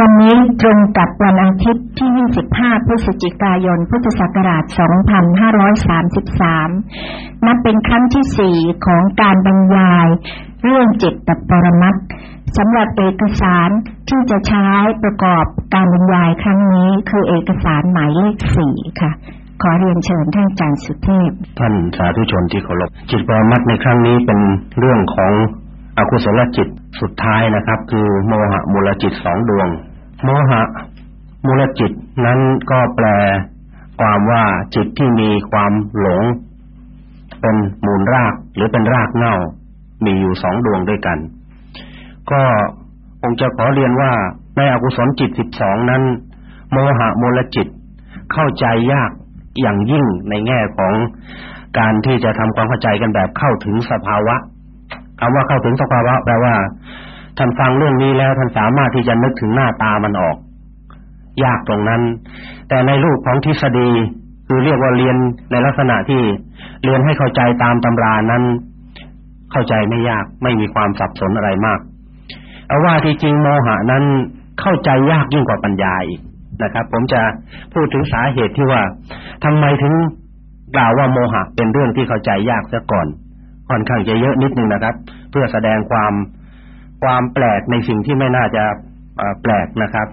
วันนี้ตรงกับวันอาทิตย์ที่ 25 พฤศจิกายน พุทธศักราช 2533 นับเป็นครั้งที่สี่ของการบรรยาย เรื่องจิตตปรมัตสำหรับเอกสารที่จะใช้ประกอบการบรรยายครั้งนี้คือเอกสารหมายเลขสี่ค่ะขอเรียนเชิญท่านอาจารย์สุเทพ ท่านสาธุชนที่เคารพจิตปรมัตในครั้งนี้เป็นเรื่องของ อกุศลจิตสุดท้ายนะครับ คือโมหะมูลจิตสองดวง โมหะมูลจิตนั้นก็แปลความว่าจิตที่มีความหลง เป็นมูลรากหรือเป็นรากเง่ามีอยู่สองดวงด้วยกัน ก็องคงจะขอเรียนว่าในอกุศลจิตสิบสองนั้น โมหะมูลจิตเข้าใจยากอย่างยิ่งในแง่ของการที่จะทำความเข้าใจกันแบบเข้าถึงสภาวะ คำว่าเข้าถึงสภาวะแปลว่าท่านฟังเรื่องนี้แล้วท่านสามารถที่จะนึกถึงหน้าตามันออก ยากตรงนั้น แต่ในรูปของทฤษฎีคือเรียกว่าเรียนในลักษณะที่เรียนให้เข้าใจตามตำรานั้น เข้าใจไม่ยากไม่มีความสับสนอะไรมากเอาว่าที่จริงโมหะนั้นเข้าใจยากยิ่งกว่าปัญญาอีกนะครับ ผมจะพูดถึงสาเหตุที่ว่าทำไมถึงกล่าวว่าโมหะเป็นเรื่องที่เข้าใจยากซะก่อน ค่อนข้างจะเยอะนิดนึงนะครับ เพื่อแสดงความความแปลกในสิ่งที่ไม่น่าจะแปลกนะครับ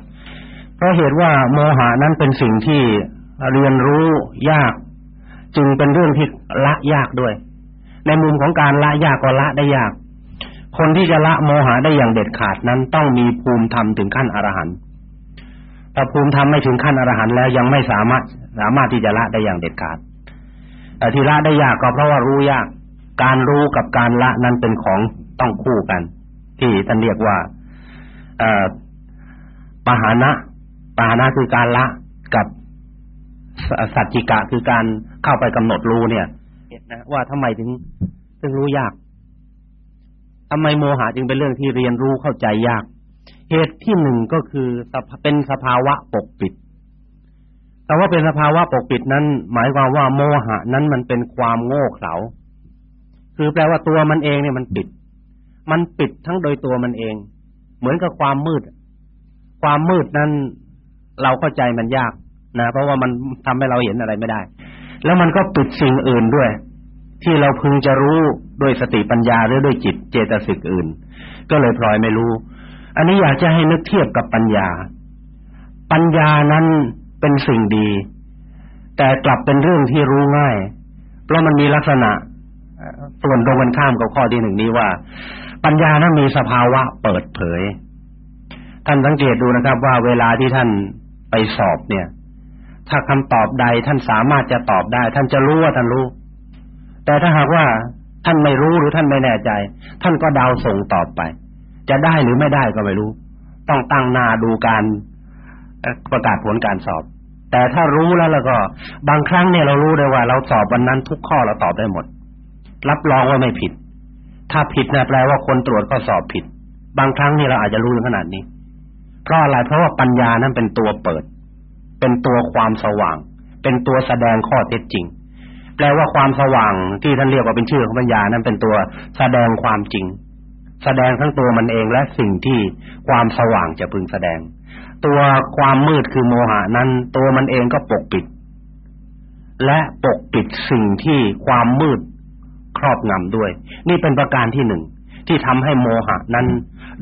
เพราะเหตุว่าโมหะนั้นเป็นสิ่งที่เรียนรู้ยาก จึงเป็นเรื่องที่ละยากด้วย ในมุมของการละยากก็ละได้ยาก คนที่จะละโมหะได้อย่างเด็ดขาดนั้นต้องมีภูมิธรรมถึงขั้นอรหันต์ถ้าภูมิธรรมไม่ถึงขั้นอรหันต์แล้วยังไม่สามารถสามารถที่จะละได้อย่างเด็ดขาดแต่ที่ละได้ยากก็เพราะว่ารู้ยาก การรู้กับการละนั้นเป็นของต้องคู่กัน ที่ท่านเรียกว่าเอ่อปหานะปหานะคือการละกับสัจจิกะคือการเข้าไปกำหนดรู้เนี่ยนะว่าทำไมถึงถึงรู้ยากทำไมโมหะจึงเป็นเรื่องที่เรียนรู้เข้าใจยาก เหตุที่หนึ่งก็คือเป็นสภาวะปกปิดแต่ว่าเป็นสภาวะปกปิดนั้น หมายความว่าโมหะนั้นมันเป็นความโง่เขลา คือแปลว่าตัวมันเองเนี่ยมันปิด มันปิดทั้งโดยตัวมันเอง เหมือนกับความมืด ความมืดนั้นเราเข้าใจมันยากนะเพราะว่ามันทำให้เราเห็นอะไรไม่ได้ แล้วมันก็ปิดสิ่งอื่นด้วย ที่เราพึงจะรู้ด้วยสติปัญญาหรือด้วยจิตเจตสิกอื่น ก็เลยพลอยไม่รู้ อันนี้อยากจะให้นึกเทียบกับปัญญา ปัญญานั้นเป็นสิ่งดี แต่กลับเป็นเรื่องที่รู้ง่าย เพราะมันมีลักษณะ ส่วนตรงกันข้ามกับข้อที่หนึ่งนี้ว่า ปัญญานั้นมีสภาวะเปิดเผย ท่านสังเกตดูนะครับ ว่าเวลาที่ท่านไปสอบเนี่ย ถ้าคำตอบใดท่านสามารถจะตอบได้ ท่านจะรู้ว่าท่านรู้ แต่ถ้าหากว่าท่านไม่รู้หรือท่านไม่แน่ใจ ท่านก็เดาส่งตอบไป จะได้หรือไม่ได้ก็ไม่รู้ ต้องตั้งหน้าดูการประกาศผลการสอบ แต่ถ้ารู้แล้วแล้วก็ บางครั้งเนี่ยเรารู้ได้ว่า เราสอบวันนั้นทุกข้อเราตอบได้หมด รับรองว่าไม่ผิด ถ้าผิดนะแปลว่าคนตรวจก็สอบผิด บางครั้งนี่เราอาจจะรู้ถึงขนาดนี้ เพราะอะไรเพราะว่าปัญญานั้นเป็นตัวเปิด เป็นตัวความสว่าง เป็นตัวแสดงข้อเท็จจริง แปลว่าความสว่างที่ท่านเรียกว่าเป็นชื่อของปัญญานั้นเป็นตัวแสดงความจริง แสดงทั้งตัวมันเองและสิ่งที่ความสว่างจะพึงแสดง ตัวความมืดคือโมหะนั้น ตัวมันเองก็ปกปิดและปกปิดสิ่งที่ความมืด ครอบงำด้วย นี่เป็นประการที่หนึ่งที่ทำให้โมหะนั้น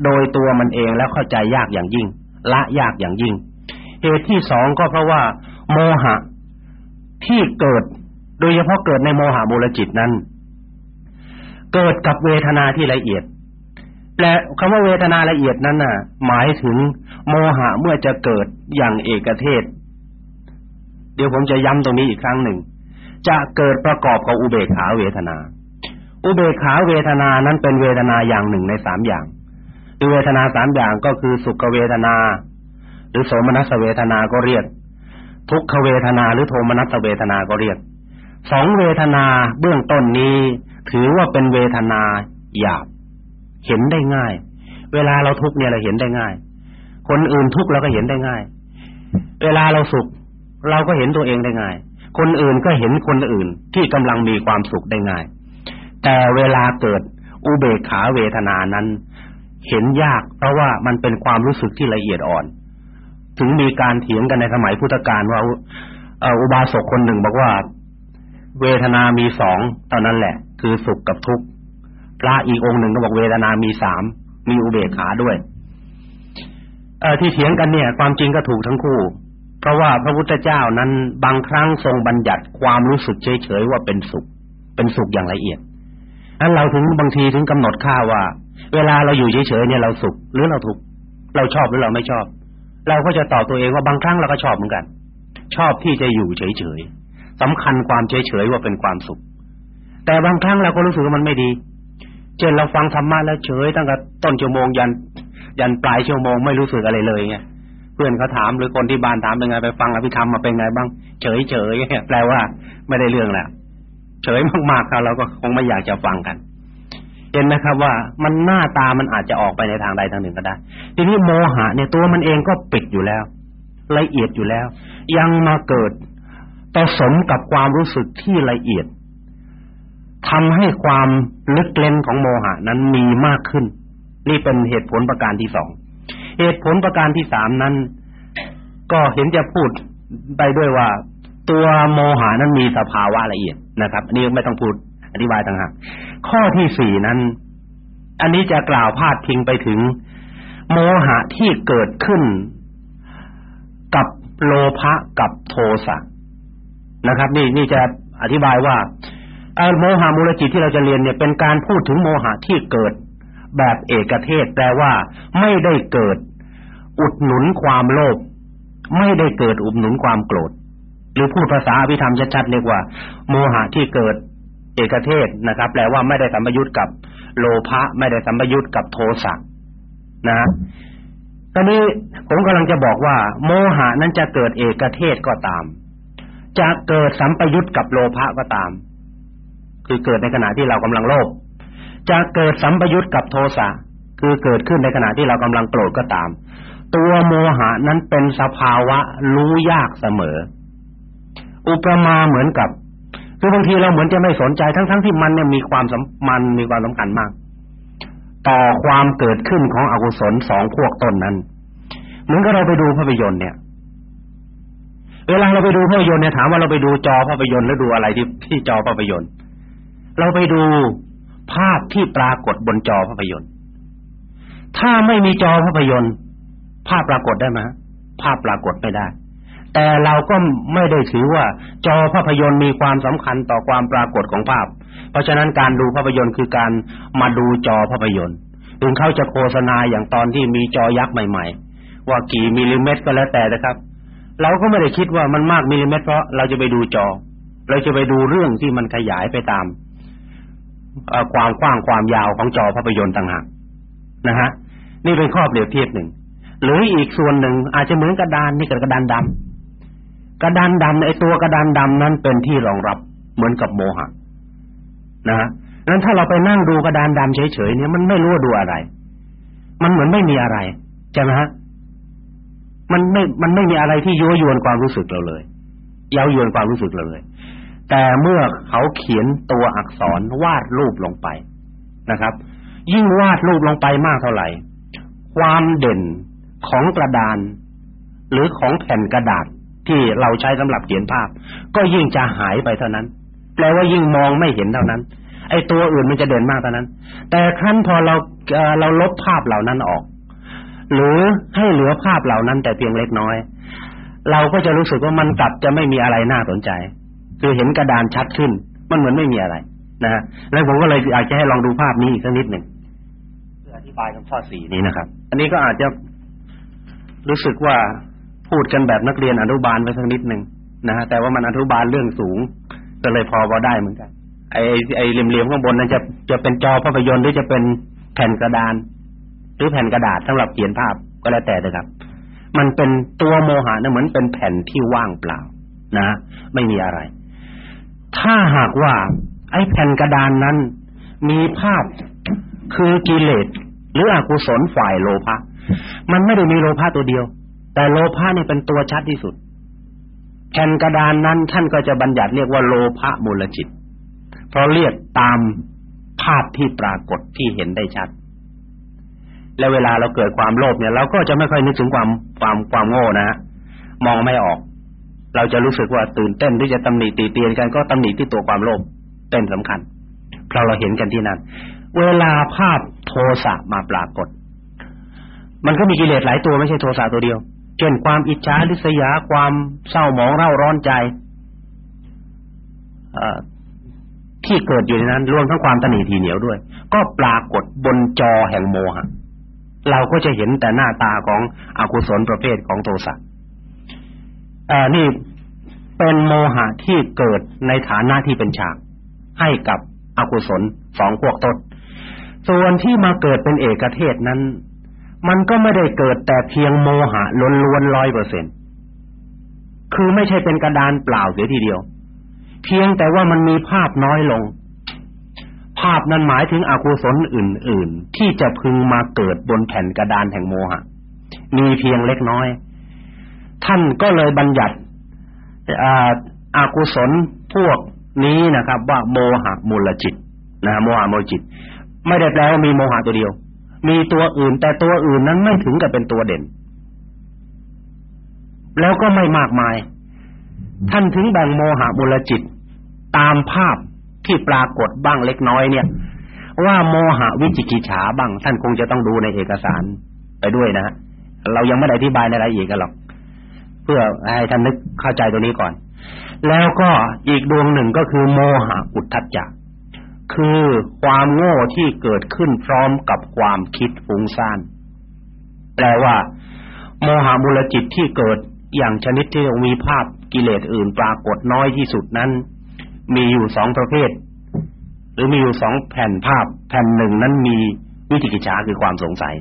โดยตัวมันเองแล้วเข้าใจยากอย่างยิ่ง ละยากอย่างยิ่งเหตุที่สองก็เพราะว่า โมหะที่เกิด โดยเฉพาะเกิดในโมหะมูลจิตนั้น เกิดกับเวทนาที่ละเอียดแปลคำว่าเวทนาละเอียดนั้นน่ะ หมายถึง โมหะเมื่อจะเกิดอย่างเอกเทศ เดี๋ยวผมจะย้ำตรงนี้อีกครั้งหนึ่ง จะเกิดประกอบกับอุเบกขาเวทนา อุเบกขาเวทนานั้นเป็นเวทนาอย่างหนึ่งในสามอย่างเวทนาสามอย่างก็คือสุขเวทนา หรือโสมนัสเวทนาก็เรียก ทุกขเวทนาหรือโทมนัสเวทนาก็เรียกสองเวทนาเบื้องต้นนี้ ถือว่าเป็นเวทนาหยาบ เห็นได้ง่าย เวลาเราทุกเนี่ยเราเห็นได้ง่าย คนอื่นทุกเราก็เห็นได้ง่าย เวลาเราสุข เราก็เห็นตัวเองได้ง่าย คนอื่นก็เห็นคนอื่นที่กำลังมีความสุขได้ง่าย แต่เวลาเกิดอุเบกขาเวทนานั้น เห็นยากเพราะว่ามันเป็นความรู้สึกที่ละเอียดอ่อน ถึงมีการเถียงกันในสมัยพุทธกาลว่าอุบาสกคนหนึ่งบอกว่า เวทนามีสองเท่านั้นแหละ คือสุขกับทุกข์พระอีกองค์หนึ่งก็บอกเวทนามีสามมีอุเบกขาด้วยเอ่อที่เถียงกันเนี่ย ความจริงก็ถูกทั้งคู่ เพราะว่าพระพุทธเจ้านั้นบางครั้งทรงบัญญัติความรู้สึกเฉยๆว่าเป็นสุข เป็นสุขอย่างละเอียด นั้นเราถึงบางทีถึงกำหนดค่าว่า เวลาเราอยู่เฉยๆเนี่ยเราสุขหรือเราทุกข์เราชอบหรือเราไม่ชอบ เราก็จะตอบตัวเองว่าบางครั้งเราก็ชอบเหมือนกัน ชอบที่จะอยู่เฉยๆสำคัญความเฉยๆว่าเป็นความสุข แต่บางครั้งเราก็รู้สึกว่ามันไม่ดีเช่นเราฟังธรรมะแล้วเฉยตั้งแต่ต้นชั่วโมงยัน ยันปลายชั่วโมงไม่รู้สึกอะไรเลยไงเพื่อนเขาถามหรือคนที่บ้านถามเป็นไงไปฟังอภิธรรมมาเป็นไงบ้าง เฉยเฉยแปลว่าไม่ได้เรื่องแหละ เฉยมากๆครับเราก็คงไม่อยากจะฟังกัน เห็นไหมครับว่ามันหน้าตามันอาจจะออกไปในทางใดทางหนึ่งก็ได้ ทีนี้โมหะเนี่ยตัวมันเองก็ปิดอยู่แล้ว ละเอียดอยู่แล้ว ยังมาเกิดผสมกับความรู้สึกที่ละเอียดทำให้ความลึกเล้นของโมหะนั้นมีมากขึ้น นี่เป็นเหตุผลประการที่สองเหตุผลประการที่สามนั้น ก็เห็นจะพูดไปด้วยว่า ตัวโมหะนั้นมีสภาวะละเอียด นะครับอันนี้ไม่ต้องพูดอธิบายต่างหากข้อที่สี่นั้น อันนี้จะกล่าวพาดพิงไปถึง โมหะที่เกิดขึ้น กับโลภะกับโทสะนะครับ นี่นี่จะอธิบายว่าโมหะมูลจิตที่เราจะเรียนเนี่ยเป็นการพูดถึงโมหะที่เกิดแบบเอกเทศแปลว่า ไม่ได้เกิด อุดหนุนความโลภไม่ได้เกิดอุดหนุนความโกรธ หรือพูดภาษาอภิธรรมชัดๆเรียกว่า โมหะที่เกิดเอกเทศนะครับ แปลว่าไม่ได้สัมปยุตกับโลภะไม่ได้สัมปยุตกับโทสะนะตอนนี้ผมกำลังจะบอกว่า โมหะนั้นจะเกิดเอกเทศก็ตาม จะเกิดสัมปยุตกับโลภะก็ตาม คือเกิดในขณะที่เรากำลังโลภจะเกิดสัมปยุตกับโทสะคือเกิดขึ้นในขณะที่เรากำลังโกรธก็ตาม ตัวโมหะนั้นเป็นสภาวะรู้ยากเสมอ อุปมาเหมือนกับคือบางทีเราเหมือนจะไม่สนใจทั้งๆทที่มันเนี่ยมีความสำมันมีความสำคัญมาก ต่อความเกิดขึ้นของอกุศลสองพวกต้นนั้นเหมือนกับเราไปดูภาพยนตร์เนี่ย เวลาเราไปดูภาพยนตร์เนี่ยถามว่าเราไปดูจอภาพยนตร์หรือดูอะไรที่ที่จอภาพยนตร์ เราไปดูภาพที่ปรากฏบนจอภาพยนตร์ ถ้าไม่มีจอภาพยนตร์ ภาพปรากฏได้ไหมภาพปรากฏไม่ได้ แต่เราก็ไม่ได้ถือว่า จอภาพยนตร์มีความสำคัญต่อความปรากฏของภาพ เพราะฉะนั้นการดูภาพยนตร์คือการมาดูจอภาพยนตร์ถึงเขาจะโฆษณาอย่างตอนที่มีจอยักษ์ใหม่ ๆ ว่ากี่มิลลิเมตรก็แล้วแต่นะครับ เราก็ไม่ได้คิดว่ามันมากมิลลิเมตรเพราะเราจะไปดูจอ เราจะไปดูเรื่องที่มันขยายไปตามความกว้างความยาวของจอภาพยนตร์ต่างหากนะฮะนี่เป็นข้อเปรียบเทียบหนึ่งหรืออีกส่วนหนึ่งอาจจะเหมือนกระดานนี่กระดานดำ กระดานดำไอ้ตัวกระดานดำนั้นเป็นที่รองรับเหมือนกับโมหะนะฮะนั้นถ้าเราไปนั่งดูกระดานดำเฉยๆเนี่ยมันไม่รู้ดูอะไร มันเหมือนไม่มีอะไรใช่ไหมฮะมันไม่ มันไม่มีอะไรที่ยั่วยวนความรู้สึกเราเลยเย้ายวนความรู้สึกเราเลย แต่เมื่อเขาเขียนตัวอักษรวาดรูปลงไปนะครับ ยิ่งวาดรูปลงไปมากเท่าไหร่ ความเด่นของกระดาน หรือของแผ่นกระดาษ ที่เราใช้สำหรับเขียนภาพ ก็ยิ่งจะหายไปเท่านั้น แปลว่ายิ่งมองไม่เห็นเท่านั้น ไอ้ตัวอื่นมันจะเด่นมากเท่านั้น แต่ครั้นพอเราเราลบภาพเหล่านั้นออก หรือให้เหลือภาพเหล่านั้น แต่เพียงเล็กน้อย เราก็จะรู้สึกว่ามันกลับจะไม่มีอะไรน่าสนใจ คือเห็นกระดานชัดขึ้น มันเหมือนไม่มีอะไรนะฮะแล้วผมก็เลยอยากจะให้ลองดูภาพนี้อีกสักนิดหนึ่งเพื่ออธิบายคำข้อสี่นี้นะครับ อันนี้ก็อาจจะรู้สึกว่า พูดกันแบบนักเรียนอนุบาลไปสักนิดหนึ่งนะฮะแต่ว่ามันอนุบาลเรื่องสูง ก็เลยพอพอได้เหมือนกัน ไอ้ไอ้เหลี่ยมๆข้างบนนั้นจะจะเป็นจอภาพยนตร์หรือจะเป็นแผ่นกระดาน หรือแผ่นกระดาษสำหรับเขียนภาพก็แล้วแต่นะครับ มันเป็นตัวโมหะนะเหมือนเป็นแผ่นที่ว่างเปล่า นะ ไม่มีอะไร ถ้าหากว่า ไอ้แผ่นกระดานนั้น มีภาพคือกิเลสหรืออกุศลฝ่ายโลภะมันไม่ได้มีโลภะตัวเดียว แต่โลภะนี่เป็นตัวชัดที่สุดแผ่นกระดานนั้นท่านก็จะบัญญัติเรียกว่าโลภะมูลจิต เพราะเรียกตามภาพที่ปรากฏที่เห็นได้ชัด แล้วเวลาเราเกิดความโลภเนี่ยเราก็จะไม่ค่อยนึกถึงความความความโง่นะมองไม่ออก เราจะรู้สึกว่าตื่นเต้นที่จะตำหนิตีเตียนกันก็ตำหนิที่ตัวความโลภเป็นสำคัญ เพราะเราเห็นกันที่นั่นเวลาภาพโทสะมาปรากฏ มันก็มีกิเลสหลายตัวไม่ใช่โทสะตัวเดียว เช่นความอิจฉาริษยาความเศร้าหมองเร่าร้อนใจที่เกิดอยู่ในนั้นรวมทั้งความตนีทีเหนียวด้วย ก็ปรากฏบนจอแห่งโมหะเราก็จะเห็นแต่หน้าตาของอกุศลประเภทของโทสะนี่เป็นโมหะที่เกิดในฐานะที่เป็นฉาก ให้กับอกุศลสองพวกตนส่วนที่มาเกิดเป็นเอกเทศนั้น มันก็ไม่ได้เกิดแต่เพียงโมหะล้วนๆร้อยเปอร์เซ็นคือไม่ใช่เป็นกระดานเปล่าเสียทีเดียว เพียงแต่ว่ามันมีภาพน้อยลง ภาพนั้นหมายถึงอกุศลอื่น ๆ ที่จะพึงมาเกิดบนแผ่นกระดานแห่งโมหะ มีเพียงเล็กน้อย ท่านก็เลยบัญญัติอากุศลพวกนี้นะครับ ว่าโมหะมูลจิตนะโมหะมูลจิต ไม่ได้แปลว่ามีโมหะตัวเดียว มีตัวอื่น แต่ตัวอื่นนั้นไม่ถึงกับเป็นตัวเด่น แล้วก็ไม่มากมาย ท่านถึงแบ่งโมหะมูลจิต ตามภาพที่ปรากฏบ้างเล็กน้อยเนี่ย ว่าโมหะวิจิกิจฉาบ้าง ท่านคงจะต้องดูในเอกสารไปด้วยนะฮะเรายังไม่ได้อธิบายในรายละเอียดกันหรอก เพื่อให้ท่านนึกเข้าใจตัวนี้ก่อน แล้วก็อีกดวงหนึ่งก็คือโมหะอุทธัจจะ คือความโง่ที่เกิดขึ้นพร้อมกับความคิดฟุ้งซ่านแปลว่า โมหะมูลจิตที่เกิดอย่างชนิดที่มีภาพกิเลสอื่นปรากฏน้อยที่สุดนั้น มีอยู่สองประเภท หรือมีอยู่สองแผ่นภาพ แผ่นหนึ่งนั้นมีวิจิกิจฉาคือความสงสัย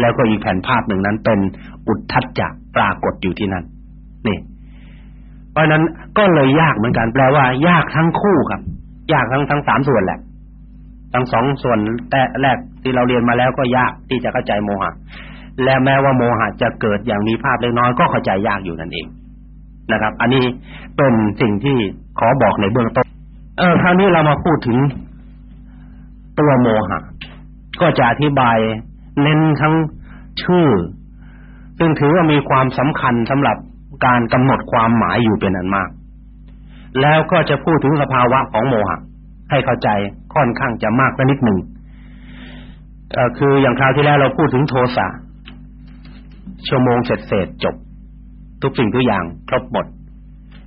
แล้วก็อีกแผ่นภาพหนึ่งนั้นเป็นอุทธัจจะปรากฏอยู่ที่นั่นนี่ เพราะนั้นก็เลยยากเหมือนกันแปลว่า ยากทั้งคู่ครับ ยากทั้งทั้งสามส่วนแหละ ทั้งสองส่วนแต่แรกที่เราเรียนมาแล้วก็ยากที่จะเข้าใจโมหะ และแม้ว่าโมหะจะเกิดอย่างมีภาพเล็กน้อยก็เข้าใจยากอยู่นั่นเองนะครับ อันนี้เป็นสิ่งที่ขอบอกในเบื้องต้น เออคราวนี้เรามาพูดถึงตัวโมหะ ก็จะอธิบายเน้นทั้งชื่อ ซึ่งถือว่ามีความสำคัญสำหรับการกำหนดความหมายอยู่เป็นอันมาก แล้วก็จะพูดถึงสภาวะของโมหะ ให้เข้าใจค่อนข้างจะมากนิดหนึ่งคืออย่างคราวที่แล้วเราพูดถึงโทสะชั่วโมงเสร็จเสร็จจบ ทุกสิ่งทุกอย่างครบหมด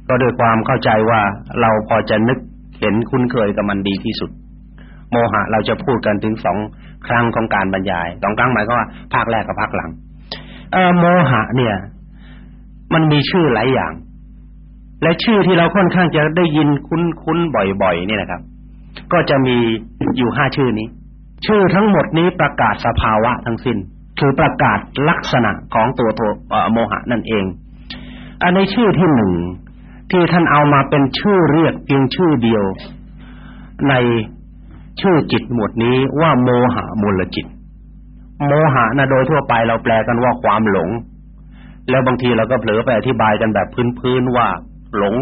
ก็โดยความเข้าใจว่าเราพอจะนึกเห็นคุ้นเคยกับมันดีที่สุด โมหะเราจะพูดกันถึงสองครั้งของการบรรยายสองครั้งหมายก็ว่าภาคแรกกับภาคหลัง เออโมหะเนี่ย มันมีชื่อหลายอย่าง และชื่อที่เราค่อนข้างจะได้ยินคุ้นๆบ่อยๆนี่นะครับ ก็จะมีอยู่ห้าชื่อนี้ ชื่อทั้งหมดนี้ประกาศสภาวะทั้งสิ้น คือประกาศลักษณะของตัวโทโมหะนั่นเอง อันในชื่อที่หนึ่งที่ท่านเอามาเป็นชื่อเรียกเพียงชื่อเดียว ในชื่อจิตหมวดนี้ว่าโมหะมูลจิต โมหะนะโดยทั่วไปเราแปลกันว่าความหลง แล้วบางทีเราก็เผลอไปอธิบายกันแบบพื้นๆว่า หลง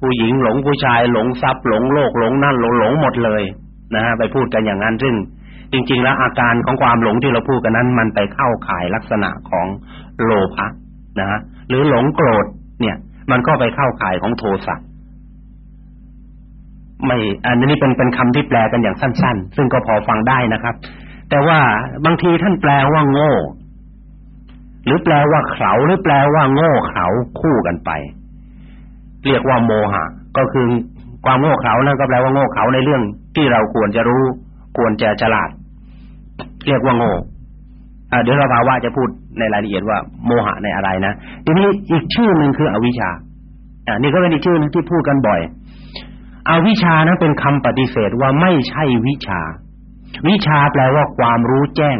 ผู้หญิงหลงผู้ชายหลงทรัพย์หลงโลกหลงนั่นหลงหลงหมดเลยนะฮะไปพูดกันอย่างนั้นซึ่งจริง ๆ แล้วอาการของความหลงที่เราพูดกันนั้น มันไปเข้าข่ายลักษณะของโลภะนะฮะหรือหลงโกรธเนี่ย มันก็ไปเข้าข่ายของโทสะไม่อันนี้เป็นเป็นคำที่แปลกันอย่างสั้น ๆ ซึ่งก็พอฟังได้นะครับ แต่ว่าบางทีท่านแปลว่าโง่ หรือแปลว่าเขาหรือแปลว่าโง่เขาคู่กันไป เรียกว่าโมหะ ก็คือความโง่เขานั่นก็แปลว่าโง่เขาในเรื่องที่เราควรจะรู้ ควรจะฉลาด เรียกว่าโง่เดี๋ยวเราพาว่าจะพูดในรายละเอียดว่าโมหะในอะไรนะทีนี้อีกชื่อหนึ่งคืออวิชชาอ่านี่ก็เป็นอีกชื่อนึงที่พูดกันบ่อย อวิชชานั้นเป็นคำปฏิเสธว่าไม่ใช่วิชา วิชาแปลว่าความรู้แจ้ง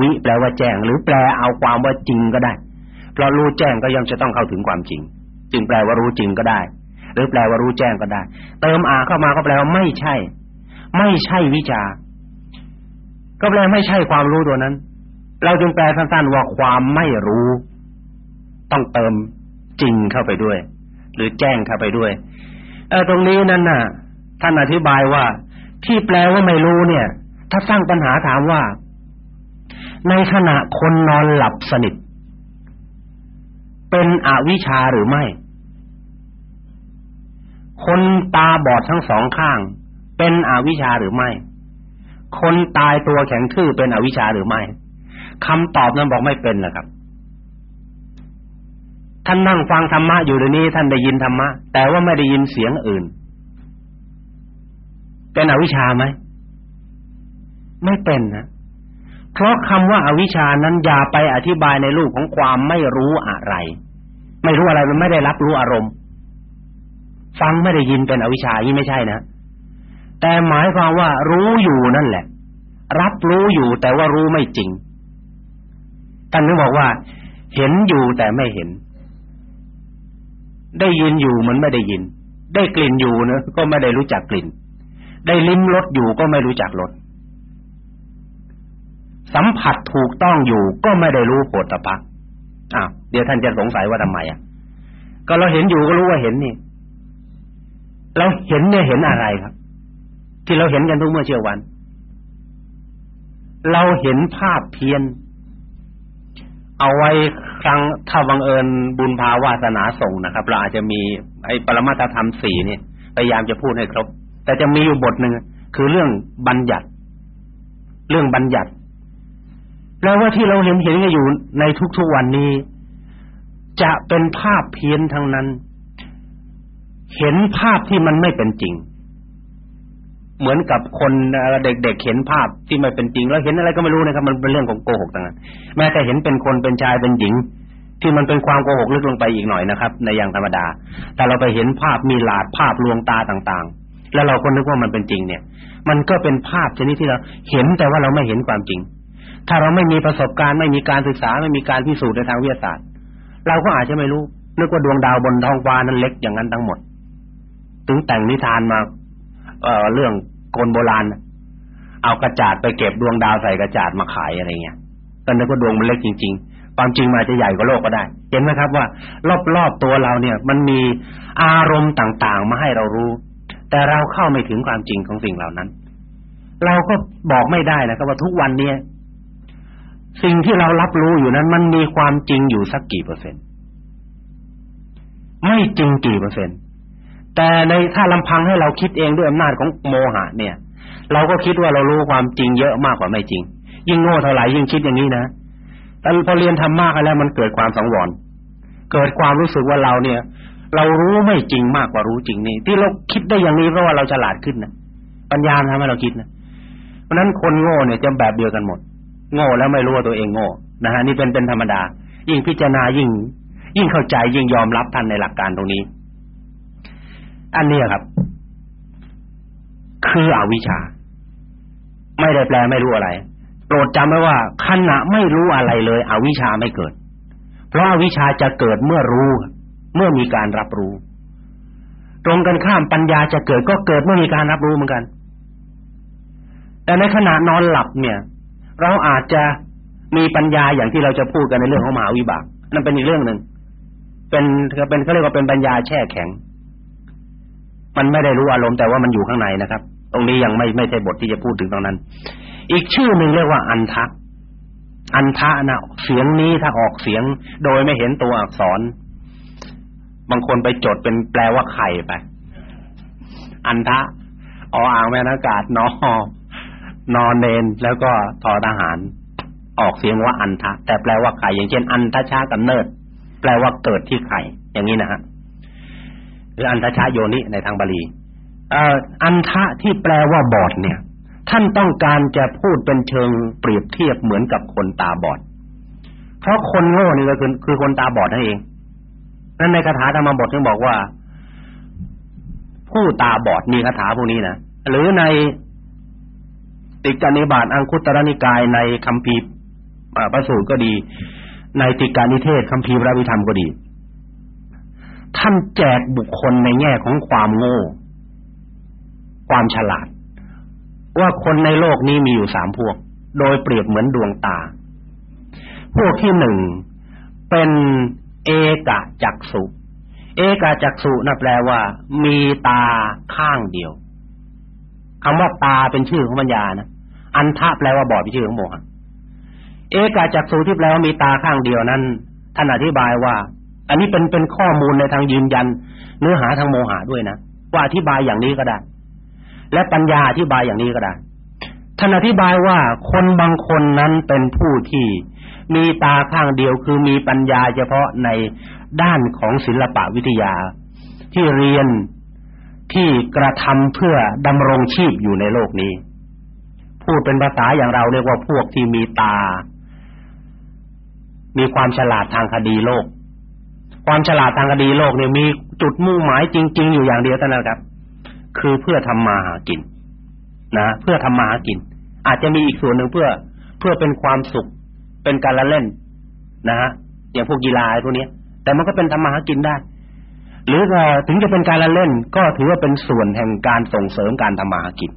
วิแปลว่าแจ้ง หรือแปลเอาความว่าจริงก็ได้ เพราะรู้แจ้งก็ย่อมจะต้องเข้าถึงความจริง จึงแปลว่ารู้จริงก็ได้ หรือแปลว่ารู้แจ้งก็ได้ เติมอาเข้ามาก็แปลว่าไม่ใช่ ไม่ใช่วิชา ก็แปลไม่ใช่ความรู้ตัวนั้น เราจึงแปลสั้นๆว่าความไม่รู้ ต้องเติมจริงเข้าไปด้วย หรือแจ้งเข้าไปด้วย เออตรงนี้นั่นน่ะท่านอธิบายว่า ที่แปลว่าไม่รู้เนี่ย ถ้าตั้างปัญหาถามว่า ในขณะคนนอนหลับสนิท เป็นอวิชชาหรือไม่ คนตาบอดทั้งสองข้าง เป็นอวิชชาหรือไม่ คนตายตัวแข็งทื่อเป็นอวิชชาหรือไม่คำตอบนั้นบอกไม่เป็นนะครับท่านนั่งฟังธรรมะอยู่เดี๋ยวนี้ท่านได้ยินธรรมะแต่ว่าไม่ได้ยินเสียงอื่น เป็นอวิชชาไหมไม่เป็นนะ เพราะคำว่าอาวิชานั้นอย่าไปอธิบายในรูปของความไม่รู้อะไร ไม่รู้อะไรมันไม่ได้รับรู้อารมณ์ ฟังไม่ได้ยินเป็นอวิชชานี่ไม่ใช่นะแต่หมายความว่ารู้อยู่นั่นแหละ รับรู้อยู่แต่ว่ารู้ไม่จริงท่านนึกบอกว่า เห็นอยู่แต่ไม่เห็น ได้ยินอยู่มันไม่ได้ยิน ได้กลิ่นอยู่นะก็ไม่ได้รู้จักกลิ่น ได้ลิ้มรสอยู่ก็ไม่รู้จักรส สัมผัสถูกต้องอยู่ก็ไม่ได้รู้โผฏฐัพพะอ้าวเดี๋ยวท่านจะสงสัยว่าทำไมอะ ก็เราเห็นอยู่ก็รู้ว่าเห็นนี่ เราเห็นเนี่ยเห็นอะไรครับ ที่เราเห็นกันทุกเมื่อเช้าวัน เราเห็นภาพเพียน เอาไว้ครั้งถ้าบังเอิญบุญภาวาสนาส่งนะครับเราอาจจะมีไอ้ปรมาตธรรมสี่นี่พยายามจะพูดให้ครบ แต่จะมีอยู่บทหนึ่งคือเรื่องบัญญัติ เรื่องบัญญัติ แล้วว่าที่เราเห็นเห็นกันอยู่ในทุกๆวันนี้ จะเป็นภาพเพี้ยนทั้งนั้น เห็นภาพที่มันไม่เป็นจริง เหมือนกับคนเด็กๆเห็นภาพที่ไม่เป็นจริง แล้วเห็นอะไรก็ไม่รู้นะครับ มันเป็นเรื่องของโกหกต่างๆแม้แต่เห็นเป็นคนเป็นชายเป็นหญิง ที่มันเป็นความโกหกลึกลงไปอีกหน่อยนะครับ ในอย่างธรรมดา แต่เราไปเห็นภาพมีหลาดภาพลวงตาต่างๆ แล้วเราก็นึกว่ามันเป็นจริง เนี่ย มันก็เป็นภาพชนิดที่เราเห็นแต่ว่าเราไม่เห็นความจริง ถ้าเราไม่มีประสบการณ์ไม่มีการศึกษาไม่มีการพิสูจน์ในทางวิทยาศาสตร์ เราก็อาจจะไม่รู้นึกว่าดวงดาวบนท้องฟ้านั้นเล็กอย่างนั้นทั้งหมด ถึงแต่งนิทานมา เอ่อเรื่องโกนโบราณ เอากระจาดไปเก็บดวงดาวใส่กระจาดมาขายอะไรเงี้ยก็นึกว่าดวงมันเล็กจริง ๆ ความจริงมันอาจจะใหญ่กว่าโลกก็ได้ เห็นไหมครับว่า รอบๆตัวเราเนี่ย มันมีอารมณ์ต่างๆ มาให้เรารู้ แต่เราเข้าไม่ถึงความจริงของสิ่งเหล่านั้น เราก็บอกไม่ได้นะครับว่าทุกวันเนี้ย สิ่งที่เรารับรู้อยู่นั้นมันมีความจริงอยู่สักกี่เปอร์เซ็นต์ไม่จริงกี่เปอร์เซ็นต์แต่ในถ้าลำพังให้เราคิดเองด้วยอำนาจของโมหะเนี่ย เราก็คิดว่าเรารู้ความจริงเยอะมากกว่าไม่จริง ยิ่งโง่เท่าไหร่ยิ่งคิดอย่างนี้นะแต่พอเรียนทำมากแล้วมันเกิดความสังวรเกิดความรู้สึกว่าเราเนี่ย เรารู้ไม่จริงมากกว่ารู้จริงนี่ที่เราคิดได้อย่างนี้เพราะว่าเราฉลาดขึ้นนะปัญญาทำให้เราคิดนะเพราะนั้นคนโง่เนี่ยจะแบบเดียวกันหมด โง่แล้วไม่รู้ว่าตัวเองโง่นะฮะนี่เป็นเป็นธรรมดา ยิ่งพิจารณายิ่ง ยิ่งเข้าใจยิ่งยอมรับท่านในหลักการตรงนี้ อันนี้ครับ คืออวิชชา ไม่ได้แปลไม่รู้อะไรโปรดจำไว้ว่าขณะไม่รู้อะไรเลย อวิชชาไม่เกิด เพราะอวิชชาจะเกิดเมื่อรู้ เมื่อมีการรับรู้ ตรงกันข้ามปัญญาจะเกิดก็เกิดเมื่อมีการรับรู้เหมือนกัน แต่ในขณะนอนหลับเนี่ย เราอาจจะมีปัญญาอย่างที่เราจะพูดกันในเรื่องของมหาวิบากนั่นเป็นอีกเรื่องหนึ่งเป็นเป็นเขาเรียกว่าเป็นปัญญาแช่แข็ง มันไม่ได้รู้อารมณ์แต่ว่ามันอยู่ข้างในนะครับ ตรงนี้ยังไม่ไม่ใช่บทที่จะพูดถึงตรงนั้น อีกชื่อหนึ่งเรียกว่าอันทะอันทะนะเสียงนี้ถ้าออกเสียง โดยไม่เห็นตัวอักษร บางคนไปจดเป็นแปลว่าไข่ไป อันทะออ่างแม่นอากาศนอ นอนเนนแล้วก็ทอทหาร ออกเสียงว่าอันทะ แต่แปลว่าไข่อย่างเช่น อันทชากำเนิด แปลว่าเกิดที่ไข่อย่างนี้นะฮะหรืออันทชาโยนิในทางบาลีเอ่ออันทะที่แปลว่าบอดเนี่ย ท่านต้องการจะพูดเป็นเชิงเปรียบเทียบเหมือนกับคนตาบอด เพราะคนโง่นี่ก็คือคือคนตาบอดนั่นเองนั่นในคาถาธรรมบทที่บอกว่า ผู้ตาบอดมีคาถาพวกนี้นะหรือใน ติกานิบาตอังคุตรนิกายในคัมภีร์พระสูตรก็ดี ในติกานิเทศคัมภีร์พระวิธรรมก็ดี ท่านแจกบุคคลในแง่ของความโง่ ความฉลาด ว่าคนในโลกนี้มีอยู่สามพวก โดยเปรียบเหมือนดวงตา พวกที่หนึ่งเป็นเอกะจักสุเอกะจักสุน่ะแปลว่า มีตาข้างเดียวคำว่าตาเป็นชื่อของปัญญานะ อันทะแปลว่าบอดเป็นชื่อของโมหะเอกาจักสุที่แปลว่ามีตาข้างเดียวนั้นท่านอธิบายว่า อันนี้เป็นเป็นข้อมูลในทางยืนยัน เนื้อหาทางโมหะด้วยนะว่าอธิบายอย่างนี้ก็ได้ และปัญญาอธิบายอย่างนี้ก็ได้ท่านอธิบายว่าคนบางคนนั้นเป็นผู้ที่มีตาข้างเดียวคือมีปัญญาเฉพาะในด้านของศิลปะวิทยา ที่เรียนที่กระทำเพื่อดำรงชีพอยู่ในโลกนี้ พูดเป็นภาษาอย่างเราเรียกว่าพวกที่มีตา มีความฉลาดทางคดีโลก ความฉลาดทางคดีโลกเนี่ยมีจุดมุ่งหมายจริง ๆ อยู่อย่างเดียวเท่านั้นครับ คือเพื่อทำมาหากิน นะเพื่อทำมาหากิน อาจจะมีอีกส่วนหนึ่งเพื่อเพื่อเป็นความสุข เป็นการละเล่น นะฮะอย่างพวกกีฬาพวกนี้แต่มันก็เป็นทำมาหากินได้ หรือถึงจะเป็นการละเล่น ก็ถือว่าเป็นส่วนแห่งการส่งเสริมการทำมาหากิน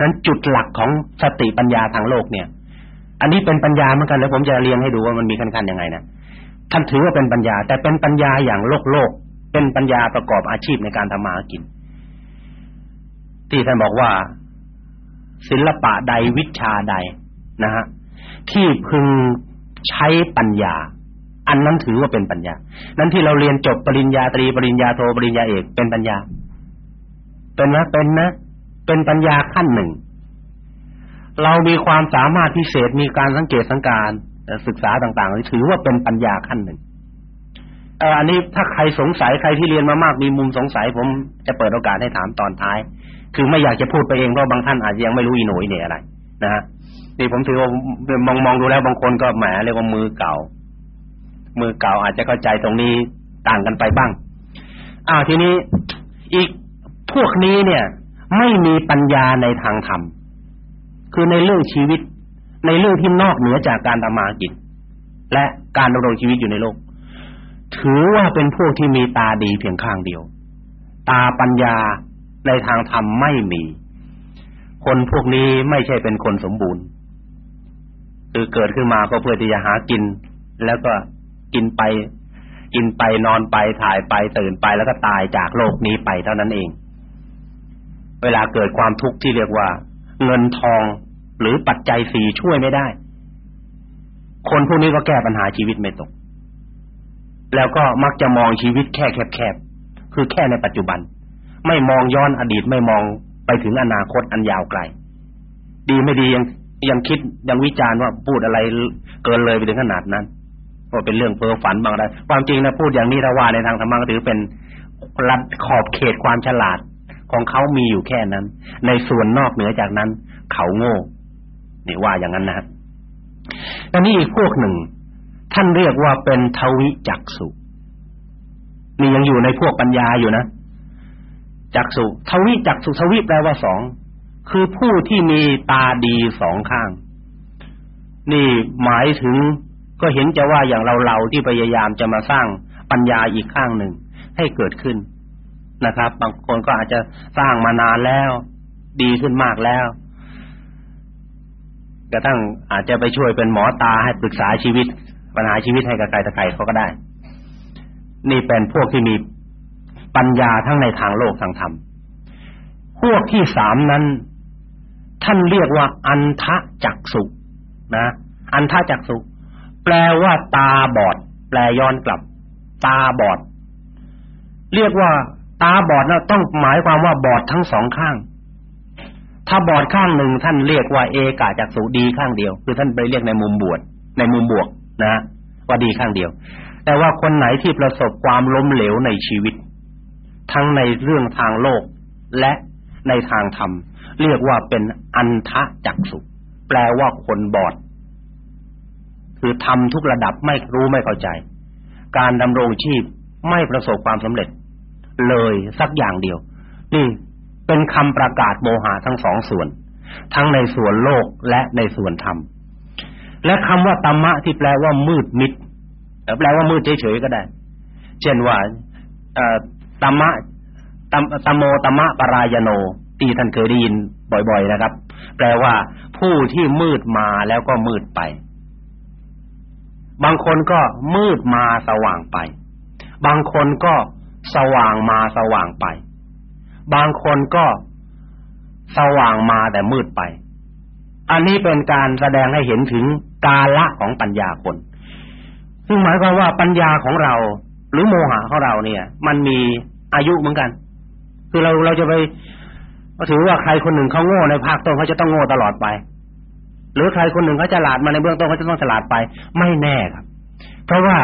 นั้นจุดหลักของสติปัญญาทางโลกเนี่ย อันนี้เป็นปัญญาเหมือนกันแล้วผมจะเรียงให้ดูว่ามันมีขั้นๆยังไงนะท่านถือว่าเป็นปัญญา แต่เป็นปัญญาอย่างโลกโลก เป็นปัญญาประกอบอาชีพในการทำมาหากิน ที่ท่านบอกว่า ศิลปะใดวิชาใดนะฮะที่พึงใช้ปัญญา อันนั้นถือว่าเป็นปัญญา นั้นที่เราเรียนจบปริญญาตรีปริญญาโทปริญญาเอกเป็นปัญญา เป็นนะเป็นนะ เป็นปัญญาขั้นหนึ่ง เรามีความสามารถพิเศษมีการสังเกตสังการศึกษาต่างๆถือว่าเป็นปัญญาขั้นหนึ่งเอ่ออันนี้ถ้าใครสงสัยใครที่เรียนมามากมีมุมสงสัย ผมจะเปิดโอกาสให้ถามตอนท้าย คือไม่อยากจะพูดไปเองเพราะบางท่านอาจจะยังไม่รู้อีหน่อยเนี่ยอะไร นะฮะนี่ผมถือว่ามองมองดูแล้วบางคนก็แหมเรียกว่ามือเก่า มือเก่าอาจจะเข้าใจตรงนี้ต่างกันไปบ้าง อ่าทีนี้อีกพวกนี้เนี่ย ไม่มีปัญญาในทางธรรมคือในเรื่องชีวิต ในเรื่องที่นอกเหนือจากการทำมากิจและการดำรงชีวิตอยู่ในโลก ถือว่าเป็นพวกที่มีตาดีเพียงข้างเดียว ตาปัญญาในทางธรรมไม่มี คนพวกนี้ไม่ใช่เป็นคนสมบูรณ์ คือเกิดขึ้นมาก็เพื่อที่จะหากิน แล้วก็กินไป กินไปนอนไปถ่ายไปตื่นไปแล้วก็ตายจากโลกนี้ไปเท่านั้นเอง เวลาเกิดความทุกข์ที่เรียกว่า เงินทองหรือปัจจัยสี่ช่วยไม่ได้ คนพวกนี้ก็แก้ปัญหาชีวิตไม่ตก แล้วก็มักจะมองชีวิตแค่แคบๆคือแค่ในปัจจุบัน ไม่มองย้อนอดีตไม่มองไปถึงอนาคตอันยาวไกล ดีไม่ดียังยังคิดยังวิจารณ์ว่าพูดอะไรเกินเลยไปถึงขนาดนั้นก็เป็นเรื่องเพ้อฝันบางได้ความจริงนะพูดอย่างนี้ถ้าว่าในทางธรรมะก็ถือเป็นรัดขอบเขตความฉลาด ของเขามีอยู่แค่นั้น ในส่วนนอกเหนือจากนั้น เขาโง่นี่ว่าอย่างนั้นนะครับอันนี้อีกพวกหนึ่ง ท่านเรียกว่าเป็นทวิจักสุนี่ยังอยู่ในพวกปัญญาอยู่นะจักสุทวิจักสุทวิแปลว่าสองคือผู้ที่มีตาดีสองข้าง นี่หมายถึงก็เห็นจะว่าอย่างเราเราที่พยายามจะมาสร้างปัญญาอีกข้างหนึ่งให้เกิดขึ้น นะครับ บางคนก็อาจจะสร้างมานานแล้ว ดีขึ้นมากแล้วกระทั่งอาจจะไปช่วยเป็นหมอตาให้ปรึกษาชีวิตปัญหาชีวิตให้กับใครตะใครเขาก็ได้ นี่เป็นพวกที่มีปัญญาทั้งในทางโลกทางธรรมพวกที่สามนั้น ท่านเรียกว่า อันทะจักสุนะ อันทะจักสุแปลว่า ตาบอด แปลย้อนกลับ ตาบอด เรียกว่า ตาบอดนะต้องหมายความว่าบอดทั้งสองข้าง ถ้าบอดข้างหนึ่งท่านเรียกว่า เอกาจักสุดีข้างเดียว คือท่านไปเรียกในมุมบวชในมุมบวกนะว่าดีข้างเดียว แต่ว่าคนไหนที่ประสบความล้มเหลวในชีวิต ทั้งในเรื่องทางโลกและในทางธรรม เรียกว่าเป็นอันทะจักสุแปลว่าคนบอด คือทำทุกระดับไม่รู้ไม่เข้าใจ การดำรงชีพไม่ประสบความสำเร็จ เลยสักอย่างเดียว นี่เป็นคำประกาศโมหะทั้งสองส่วน ทั้งในส่วนโลกและในส่วนธรรม และคำว่าตัมมะที่แปลว่ามืดมิดแปลว่ามืดเฉยๆก็ได้ เช่นว่าตัมมะตัมตโมตัมมะปรายโนที่ท่านเคยได้ยินบ่อย ๆ นะครับ แปลว่า ผู้ที่มืดมาแล้วก็มืดไป บางคนก็มืดมาสว่างไป บางคนก็ สว่างมาสว่างไป บางคนก็สว่างมาแต่มืดไป อันนี้เป็นการแสดงให้เห็นถึงกาละของปัญญาคน ซึ่งหมายความว่าปัญญาของเรา หรือโมหะของเราเนี่ย มันมีอายุเหมือนกัน คือเราเราจะไปถือว่าใครคนหนึ่งเขาโง่ในภาคต้นเขาจะต้องโง่ตลอดไป หรือใครคนหนึ่งเขาฉลาดมาในเบื้องต้นเขาจะต้องฉลาดไป ไม่แน่ครับ เพราะว่า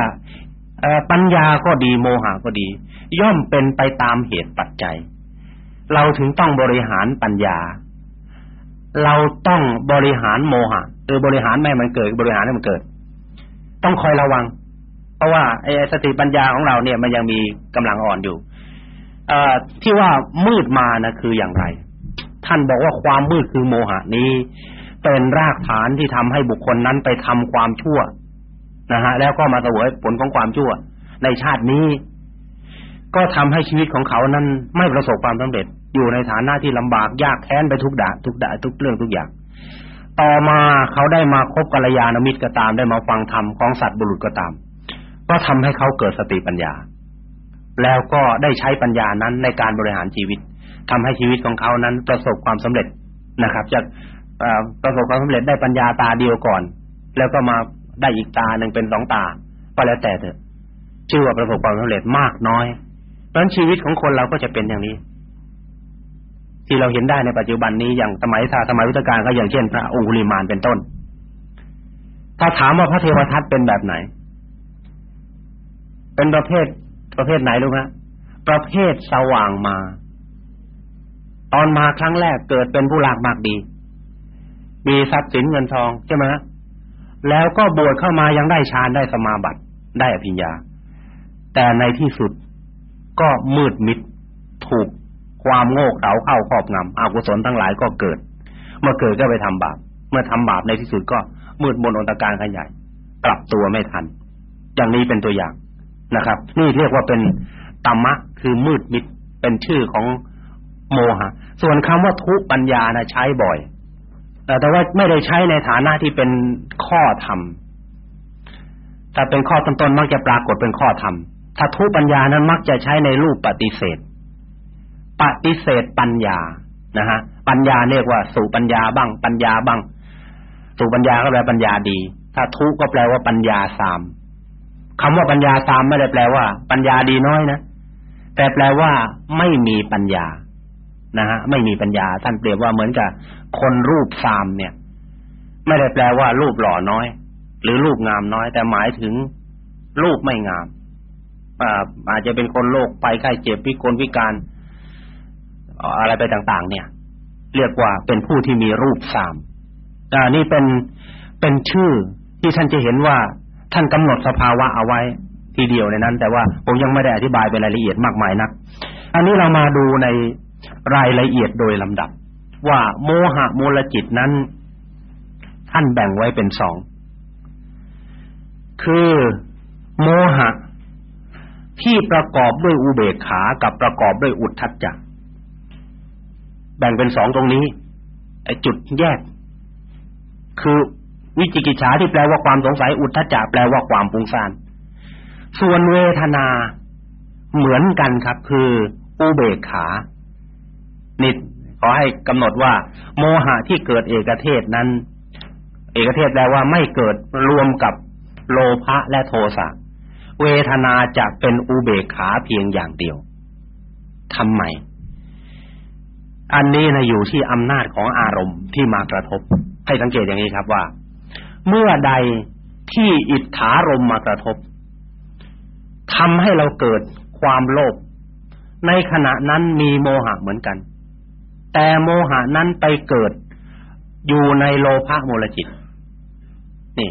ปัญญาก็ดีโมหะก็ดี ย่อมเป็นไปตามเหตุปัจจัย เราถึงต้องบริหารปัญญา เราต้องบริหารโมหะคือบริหารไม่มันเกิด บริหารให้มันเกิด ต้องคอยระวัง เพราะว่าไอ้สติปัญญาของเราเนี่ยมันยังมีกำลังอ่อนอยู่ เอ่อที่ว่ามืดมานะคืออย่างไร ท่านบอกว่าความมืดคือโมหะนี้ เป็นรากฐานที่ทำให้บุคคลนั้นไปทำความชั่ว นะฮะแล้วก็มาเสวยผลของความชั่ว ในชาตินี้ ก็ทำให้ชีวิตของเขานั้นไม่ประสบความสำเร็จ อยู่ในฐานะที่ลำบากยากแค้นไปทุกด่านทุกด่านทุกเรื่องทุกอย่าง ต่อมาเขาได้มาคบกัลยาณมิตรก็ตามได้มาฟังธรรมของสัตว์บุรุษก็ตาม ก็ทำให้เขาเกิดสติปัญญา แล้วก็ได้ใช้ปัญญานั้นในการบริหารชีวิตทำให้ชีวิตของเขานั้นประสบความสำเร็จนะครับจะประสบความสำเร็จได้ปัญญาตาเดียวก่อน แล้วก็มา ได้อีกตาหนึ่งเป็นสองตาก็แล้วแต่เถอะชื่อว่าประสบความสำเร็จมากน้อยเพราะฉะนั้นชีวิตของคนเราก็จะเป็นอย่างนี้ ที่เราเห็นได้ในปัจจุบันนี้อย่างสมัยสาสมัยพุทธกาลก็อย่างเช่น พระองคุลิมานเป็นต้น ถ้าถามว่าพระเทวทัตเป็นแบบไหน เป็นประเภทประเภทไหนรู้ไหมประเภทสว่างมา ตอนมาครั้งแรกเกิดเป็นผู้หลากมากดี มีทรัพย์สินเงินทองใช่ไหม แล้วก็บวชเข้ามายังได้ฌานได้สมาบัติได้อภิญญา แต่ในที่สุดก็มืดมิดถูกความโง่เขลาเข้าครอบงำอกุศลทั้งหลายก็เกิด เมื่อเกิดก็ไปทำบาปเมื่อทำบาปในที่สุดก็มืดมนอนตการขยายปรับตัวไม่ทัน อย่างนี้เป็นตัวอย่างนะครับ นี่เรียกว่าเป็นตัมมะคือมืดมิดเป็นชื่อของโมหะ ส่วนคำว่าทุปัญญานะใช้บ่อย แต่ว่าไม่ได้ใช้ในฐานะที่เป็นข้อธรรมถ้าเป็นข้อต้นๆมักจะปรากฏเป็นข้อธรรมถ้าทุปัญญานั้นมักจะใช้ในรูปปฏิเสธ ปฏิเสธปัญญานะฮะปัญญาเรียกว่าสู่ปัญญาบ้าง ปัญญาบ้าง สู่ปัญญาก็แปลปัญญาดี ถ้าทุก็แปลว่าปัญญาสามคำว่าปัญญาสามไม่ได้แปลว่า ปัญญาดีน้อยนะแต่แปลว่าไม่มีปัญญา นะฮะไม่มีปัญญา ท่านเปรียบว่าเหมือนกับคนรูปซามเนี่ย ไม่ได้แปลว่ารูปหล่อน้อย หรือรูปงามน้อย แต่หมายถึงรูปไม่งามอาจจะเป็นคนโรคไปไข้เจ็บพิกลพิการอะไรไปต่าง ๆ เนี่ย เรียกว่าเป็นผู้ที่มีรูปสามอ่านี่เป็นเป็นชื่อที่ท่านจะเห็นว่าท่านกำหนดสภาวะเอาไว้ทีเดียวในนั้น แต่ว่าผมยังไม่ได้อธิบายเป็นรายละเอียดมากมายนัก อันนี้เรามาดูใน รายละเอียดโดยลำดับ ว่าโมหะมูลจิตนั้น ท่านแบ่งไว้เป็นสอง คือโมหะ ที่ประกอบด้วยอุเบกขากับประกอบด้วยอุทธัจจะแบ่งเป็นสองตรงนี้ไอ้จุดแยก คือวิจิกิจฉาที่แปลว่าความสงสัยอุทธัจจะแปลว่าความปุงซ่านส่วนเวทนาเหมือนกันครับ คืออุเบกขา นิดขอให้กำหนดว่า โมหะที่เกิดเอกเทศนั้น เอกเทศแปลว่าไม่เกิดรวมกับโลภะและโทสะเวทนาจะเป็นอุเบกขาเพียงอย่างเดียวทำไม อันนี้นะอยู่ที่อำนาจของอารมณ์ที่มากระทบ ให้สังเกตอย่างนี้ครับว่า เมื่อใดที่อิทธารมมากระทบทำให้เราเกิดความโลภในขณะนั้นมีโมหะเหมือนกัน แต่โมหะนั้นไปเกิด อยู่ในโลภะมูลจิต นี่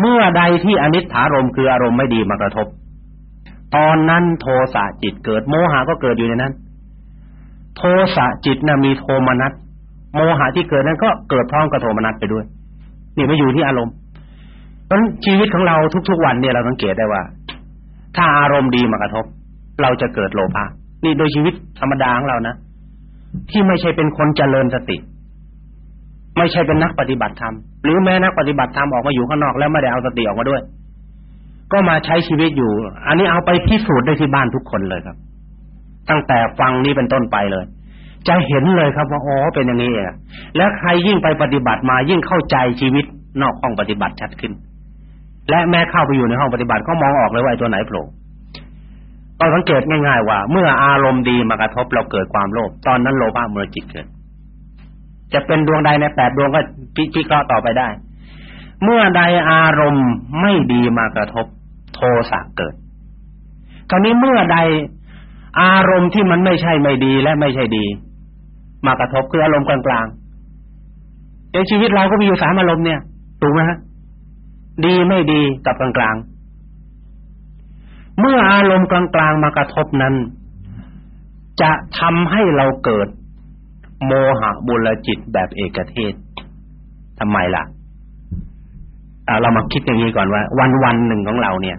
เมื่อใดที่อนิจฐารมคืออารมณ์ไม่ดีมากระทบ ตอนนั้นโทสะจิตเกิด โมหะก็เกิดอยู่ในนั้น โทสะจิตนะ่ะมีโทมนัสโมหะที่เกิดนั้นก็เกิดพร้อมกับโทมนัสไปด้วย นี่ไม่อยู่ที่อารมณ์เพราะชีวิตของเราทุก ๆ วันเนี่ยเราสังเกตได้ว่า ถ้าอารมณ์ดีมากระทบ เราจะเกิดโลภะนี่โดยชีวิตธรรมดาของเรานะ ที่ไม่ใช่เป็นคนเจริญสติ ไม่ใช่เป็นนักปฏิบัติธรรมหรือแม้นักปฏิบัติธรรมออกมาอยู่ข้างนอกแล้วไม่ได้เอาสติออกมาด้วย ก็มาใช้ชีวิตอยู่ อันนี้เอาไปพิสูจน์ได้ที่บ้านทุกคนเลยครับ ตั้งแต่ฟังนี้เป็นต้นไปเลย จะเห็นเลยครับว่าอ๋อเป็นอย่างนี้เองและใครยิ่งไปปฏิบัติมายิ่งเข้าใจชีวิตนอกห้องปฏิบัติชัดขึ้น และแม้เข้าไปอยู่ในห้องปฏิบัติก็มองออกเลยว่าตัวไหนโผล่ ก็สังเกตง่ายๆว่า เมื่ออารมณ์ดีมากระทบเราเกิดความโลภตอนนั้นโลภะมื่อจิตเกิด จะเป็นดวงใดในแปดดวงก็พิเคราะต่อไปได้ เมื่อใดอารมณ์ไม่ดีมากระทบโทสะเกิด คราวนี้เมื่อใดอารมณ์ที่มันไม่ใช่ไม่ดีและไม่ใช่ดี มากระทบคืออารมณ์กลางๆในชีวิตเราก็มีอยู่สามอารมณ์เนี่ยถูกไหมฮะดีไม่ดีกับกลางๆ เมื่ออารมณ์กลางๆมากระทบนั้น จะทำให้เราเกิด โมหะบุรจิตแบบเอกเทศทำไมล่ะเรามาคิดอย่างนี้ก่อนว่า วันวันหนึ่งของเราเนี่ย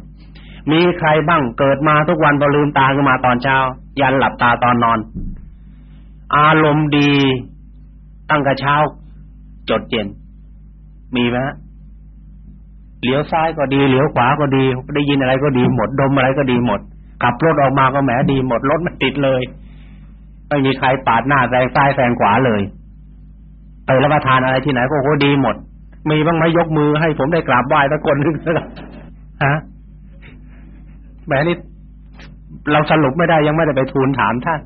มีใครบ้างเกิดมาทุกวันพอลืมตาขึ้นมาตอนเช้า ยันหลับตาตอนนอน อารมณ์ดีตั้งแต่เช้า จดเย็น มีไหม เลี้ยวซ้ายก็ดีเลี้ยวขวาก็ดี ได้ยินอะไรก็ดีหมดดมอะไรก็ดีหมดขับรถออกมาก็แหมดีหมดรถไม่ติดเลยไม่มีใครปาดหน้าแซงซ้ายแซงขวาเลยไปรับประทานอะไรที่ไหนก็โหดีหมด มีบ้างไหมยกมือให้ผมได้กราบไหว้ตะคนนึงฮะแหมนี่เราสรุปไม่ได้ยังไม่ได้ไปทูลถามท่าน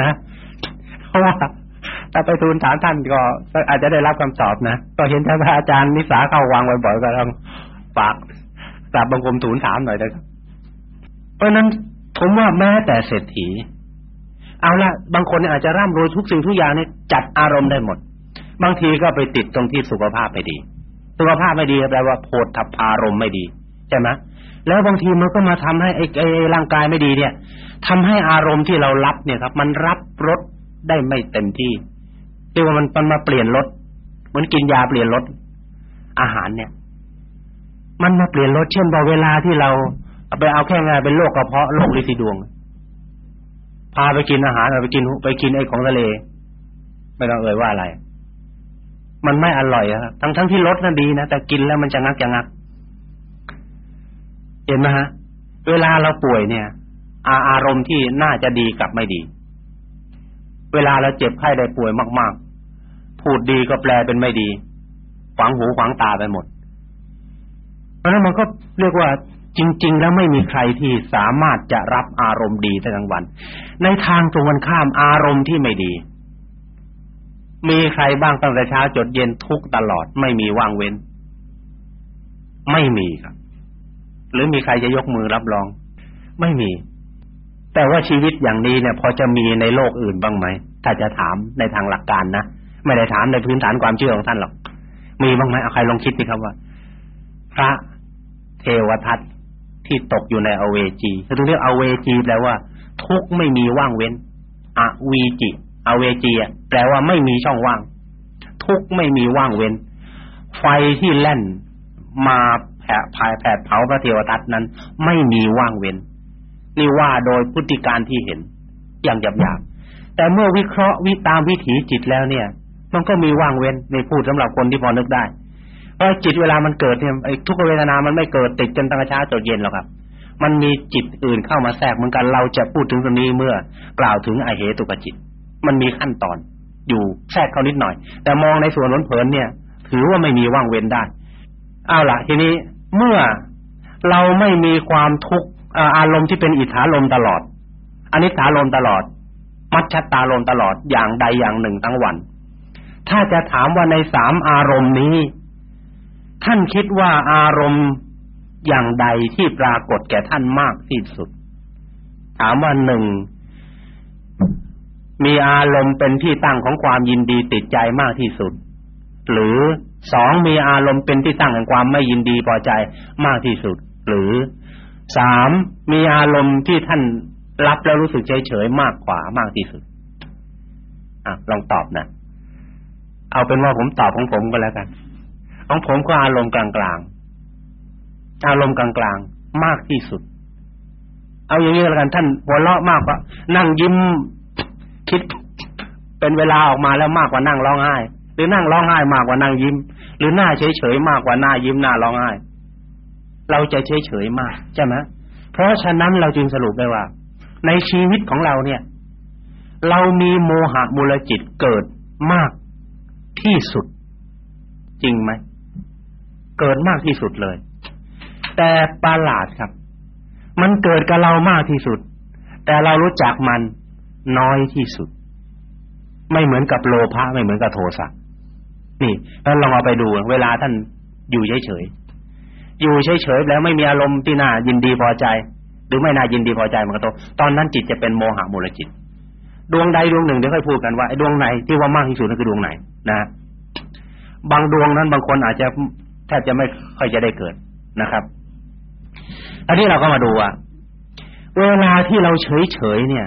นะเพราะว่า ถ้าไปทูลถามท่านก็อาจจะได้รับคำตอบนะก็เห็นท่านอาจารย์นิสาเข้าวังบ่อยๆก็ต้องฝากกราบบังคมทูลถามหน่อยนะครับเพราะนั้นผมว่าแม้แต่เศรษฐี เอาละบางคนอาจจะร่ำรวยทุกสิ่งทุกอย่างเนี่ยจัดอารมณ์ได้หมด บางทีก็ไปติดตรงที่สุขภาพไม่ดี สุขภาพไม่ดีแปลว่าโพธพารมไม่ดีใช่ไหมแล้วบางทีมันก็มาทำให้ไอ้ไอ้ร่างกายไม่ดีเนี่ยทำให้อารมณ์ที่เรารับเนี่ยครับ มันรับรสได้ไม่เต็มที่ เรียกว่ามันมันมาเปลี่ยนรสเหมือนกินยาเปลี่ยนรสอาหารเนี่ย มันมาเปลี่ยนรสเช่นพอเวลาที่เราไปเอาแค่งานเป็นโรคกระเพาะโรคลิซิดวง พาไปกินอาหารไปกินไปกินไอ้ของทะเล ไม่ต้องเอ่ยว่าอะไร มันไม่อร่อยครับทั้งทั้งที่รสน่ะดีนะแต่กินแล้วมันจะงักจะงัก เห็นไหมฮะ เวลาเราป่วยเนี่ย อาอารมณ์ที่น่าจะดีกับไม่ดี เวลาเราเจ็บไข้ได้ป่วยมากๆ พูดดีก็แปลเป็นไม่ดีขวางหูขวางตาไปหมด เพราะนั้นมันก็เรียกว่าจริง ๆ แล้วไม่มีใครที่สามารถจะรับอารมณ์ดีทั้งวัน ในทางตรงกันข้ามอารมณ์ที่ไม่ดี มีใครบ้างตั้งแต่เช้าจดเย็นทุกตลอด ไม่มีว่างเว้น ไม่มีครับ หรือมีใครจะยกมือรับรอง ไม่มี แต่ว่าชีวิตอย่างนี้เนี่ยพอจะมีในโลกอื่นบ้างไหมถ้าจะถามในทางหลักการนะไม่ได้ถามในพื้นฐานความเชื่อของท่านหรอก มีบ้างไหมเอาใครลองคิดดิครับว่า พระเทวทัตที่ตกอยู่ในอเวจีคือตรงนี้อเวจีแปลว่า ทุกไม่มีว่างเว้นอวีจิอเวจีแปลว่าไม่มีช่องว่าง ทุกไม่มีว่างเว้น ไฟที่แล่นมาภายแผดเผาพระเทวทัตนั้น ไม่มีว่างเว้น นี่ว่าโดยพฤติการที่เห็น อย่างหยาบๆแต่เมื่อวิเคราะห์วิตามวิถีจิตแล้วเนี่ย มันก็มีว่างเว้นในพูดสำหรับคนที่พอนึกได้เพราะจิตเวลามันเกิดเนี่ยไอ้ทุกเวทนามันไม่เกิดติดจนตั้งเช้าจนเย็นหรอกครับ มันมีจิตอื่นเข้ามาแทรกเหมือนกันเราจะพูดถึงตรงนี้เมื่อกล่าวถึงอเหตุกจิต มันมีขั้นตอน อยู่แทรกเข้านิดหน่อย แต่มองในส่วนล้นเผินเนี่ย ถือว่าไม่มีว่างเว้นได้เอาล่ะ ทีนี้เมื่อเราไม่มีความทุกข์ อารมณ์ที่เป็นอิทธาลมตลอดอนิถาลมตลอด มัชชตาลมตลอดอย่างใดอย่างหนึ่งทั้งวัน ถ้าจะถามว่าในสามอารมณ์นี้ ท่านคิดว่าอารมณ์อย่างใดที่ปรากฏแก่ท่านมากที่สุด ถามว่าหนึ่งมีอารมณ์เป็นที่ตั้งของความยินดีติดใจมากที่สุด หรือสองมีอารมณ์เป็นที่ตั้งแห่งความไม่ยินดีพอใจมากที่สุด หรือ สามมีอารมณ์ที่ท่านรับแล้วรู้สึกเฉยๆมากกว่ามากที่สุดอะลองตอบนะเอาเป็นว่าผมตอบของผมก็แล้วกัน ของผมก็อารมณ์กลางๆอารมณ์กลางๆมากที่สุด เอาอย่างนี้แล้วกันท่านหัวเราะมากกว่า นั่งยิ้มคิด เป็นเวลาออกมาแล้วมากกว่านั่งร้องไห้ หรือนั่งร้องไห้มากกว่านั่งยิ้ม หรือหน้าเฉยๆมากกว่าหน้ายิ้มหน้าร้องไห้ เราจะเฉยๆมากใช่ไหมเพราะฉะนั้นเราจึงสรุปได้ว่า ในชีวิตของเราเนี่ย เรามีโมหะมูลจิตเกิดมากที่สุด จริงไหมเกิดมากที่สุดเลย แต่ประหลาดครับ มันเกิดกับเรามากที่สุด แต่เรารู้จักมันน้อยที่สุด ไม่เหมือนกับโลภะไม่เหมือนกับโทสะนี่แล้วลองเอาไปดู เวลาท่านอยู่เฉยๆ อยู่เฉยๆแล้วไม่มีอารมณ์ที่น่ายินดีพอใจ หรือไม่น่ายินดีพอใจมันก็ตตอนนั้นจิตจะเป็นโมหะมูลจิต ดวงใดดวงหนึ่งเดี๋ยวค่อยพูดกันว่าไอ้ดวงไหนที่ว่ามากที่สุดนั่นคือดวงไหนนะบางดวงนั้นบางคนอาจจะแทบจะไม่ค่อยจะได้เกิดนะครับอันนี้เราก็มาดูว่าเวลาที่เราเฉยๆเนี่ย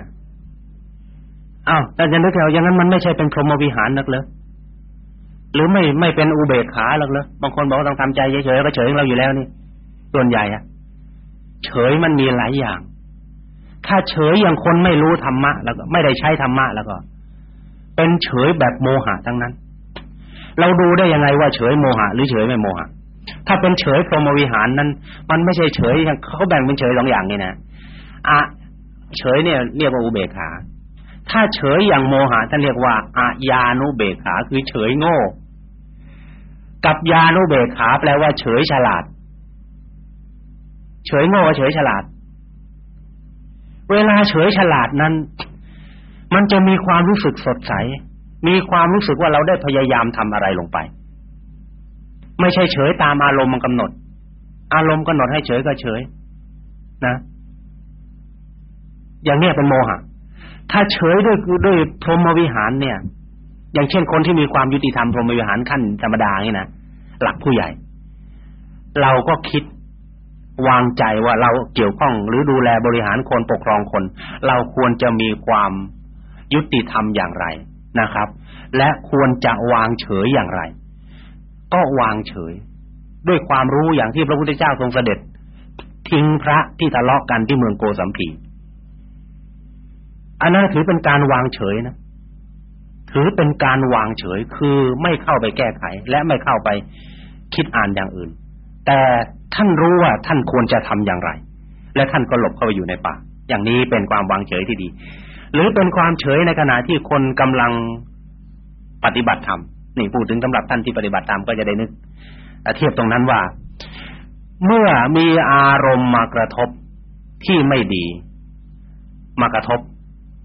อ้าวแต่จะนึกแล้วอย่างนั้นมันไม่ใช่เป็นพรหมวิหารนักเลย หรือไม่ไม่เป็นอุเบกขาหรอกเลยบางคนบอกว่าต้องทำใจเฉยๆก็เฉยของเราอยู่แล้วนี่ส่วนใหญ่อะเฉยมันมีหลายอย่าง ถ้าเฉยอย่างคนไม่รู้ธรรมะ แล้วก็ไม่ได้ใช้ธรรมะแล้วก็ เป็นเฉยแบบโมหะทั้งนั้น เราดูได้ยังไงว่าเฉยโมหะ หรือเฉยไม่โมหะ ถ้าเป็นเฉยพรหมวิหารนั้น มันไม่ใช่เฉยเขาแบ่งเป็นเฉยสองอย่างนี่นะอะเฉยเนี่ยเรียกว่าอุเบกขาถ้าเฉยอย่างโมหะท่านเรียกว่าอายานุเบกขาคือเฉยโง่ กับยานุเบกขาแปลว่าเฉยฉลาด เฉยโง่เฉยฉลาด เวลาเฉยฉลาดนั้น มันจะมีความรู้สึกสดใส มีความรู้สึกว่าเราได้พยายามทำอะไรลงไป ไม่ใช่เฉยตามอารมณ์มันกำหนด อารมณ์กำหนดให้เฉยก็เฉย นะ อย่างนี้เป็นโมหะ ถ้าเฉยด้วยด้วยพรหมวิหารเนี่ย อย่างเช่นคนที่มีความยุติธรรมพรหมวิหารขั้นธรรมดานี่นะหลักผู้ใหญ่ เราก็คิดวางใจว่าเราเกี่ยวข้องหรือดูแลบริหารคนปกครองคน เราควรจะมีความยุติธรรมอย่างไรนะครับ และควรจะวางเฉยอย่างไร ก็วางเฉย ด้วยความรู้อย่างที่พระพุทธเจ้าทรงเสด็จ ทิ้งพระที่ทะเลาะกันที่เมืองโกสัมพีอันนั้นถือเป็นการวางเฉยนะ ถือเป็นการวางเฉยคือไม่เข้าไปแก้ไข และไม่เข้าไปคิดอ่านอย่างอื่น แต่ท่านรู้ว่าท่านควรจะทำอย่างไร และท่านก็หลบเข้าไปอยู่ในป่า อย่างนี้เป็นความวางเฉยที่ดี หรือเป็นความเฉยในขณะที่คนกำลังปฏิบัติธรรมนี่พูดถึงสำหรับท่านที่ปฏิบัติธรรมก็จะได้นึกเทียบตรงนั้นว่า เมื่อมีอารมณ์มากระทบที่ไม่ดี มากระทบ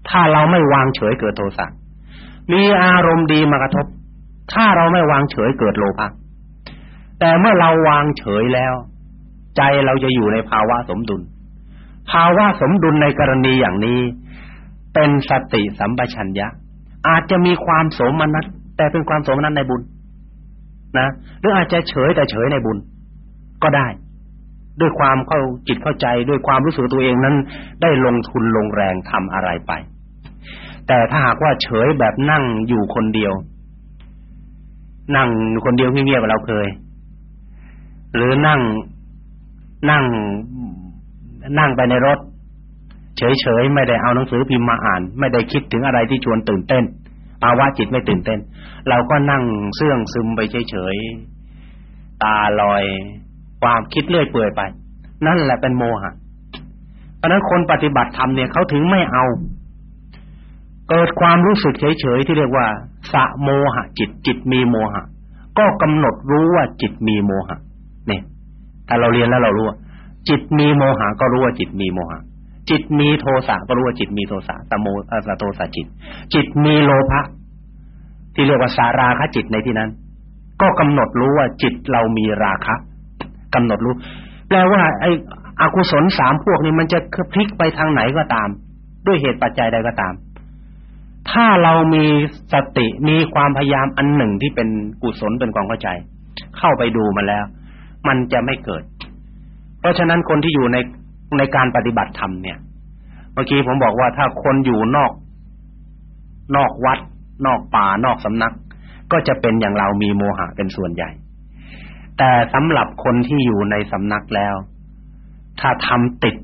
ถ้าเราไม่วางเฉยเกิดโทสะ มีอารมณ์ดีมากระทบ ถ้าเราไม่วางเฉยเกิดโลภะแต่เมื่อเราวางเฉยแล้ว ใจเราจะอยู่ในภาวะสมดุล ภาวะสมดุลในกรณีอย่างนี้ เป็นสติสัมปชัญญะ อาจจะมีความสมนัตแต่เป็นความสมนัตในบุญ นะหรืออาจจะเฉยแต่เฉยในบุญ ก็ได้ ด้วยความเข้าจิตเข้าใจด้วยความรู้สึกตัวเองนั้น ได้ลงทุนลงแรงทำอะไรไป แต่ถ้าหากว่าเฉยแบบนั่งอยู่คนเดียว นั่งคนเดียวเงียบๆเราเคย หรือนั่งนั่งนั่งไปในรถ เฉยๆไม่ได้เอาหนังสือพิมพ์มาอ่าน ไม่ได้คิดถึงอะไรที่ชวนตื่นเต้นภาวะจิตไม่ตื่นเต้น เราก็นั่งเสื่องซึมไปเฉยๆตาลอย ความคิดเลื่อยเปื่อยไป นั่นแหละเป็นโมหะเพราะนั้นคนปฏิบัติธรรมเนี่ยเขาถึงไม่เอา เกิดความรู้สึกเฉยๆที่เรียกว่าสะโมหะ จิตจิตมีโมหะ ก็กำหนดรู้ว่าจิตมีโมหะเนี่ยถ้าเราเรียนแล้วเรารู้ว่าจิตมีโมหะก็รู้ว่าจิตมีโมหะ จิตมีโทสะก็รู้ว่าจิตมีโทสะสโมอสโทสะจิต จิตมีโลภะที่เรียกว่าสาราคะจิตในที่นั้น ก็กำหนดรู้ว่าจิตเรามีราคะกำหนดรู้แปลว่า ไอ้อกุศลสามพวกนี้มันจะพลิกไปทางไหนก็ตาม ด้วยเหตุปัจจัยใดก็ตาม ถ้าเรามีสติมีความพยายามอันหนึ่งที่เป็นกุศลเป็นความเข้าใจ เข้าไปดูมาแล้ว มันจะไม่เกิด เพราะฉะนั้นคนที่อยู่ในในการปฏิบัติธรรมเนี่ย เมื่อกี้ผมบอกว่าถ้าคนอยู่นอก นอกวัด นอกป่านอกสำนัก ก็จะเป็นอย่างเรามีโมหะเป็นส่วนใหญ่ แต่สำหรับคนที่อยู่ในสำนักแล้ว ถ้าทำติด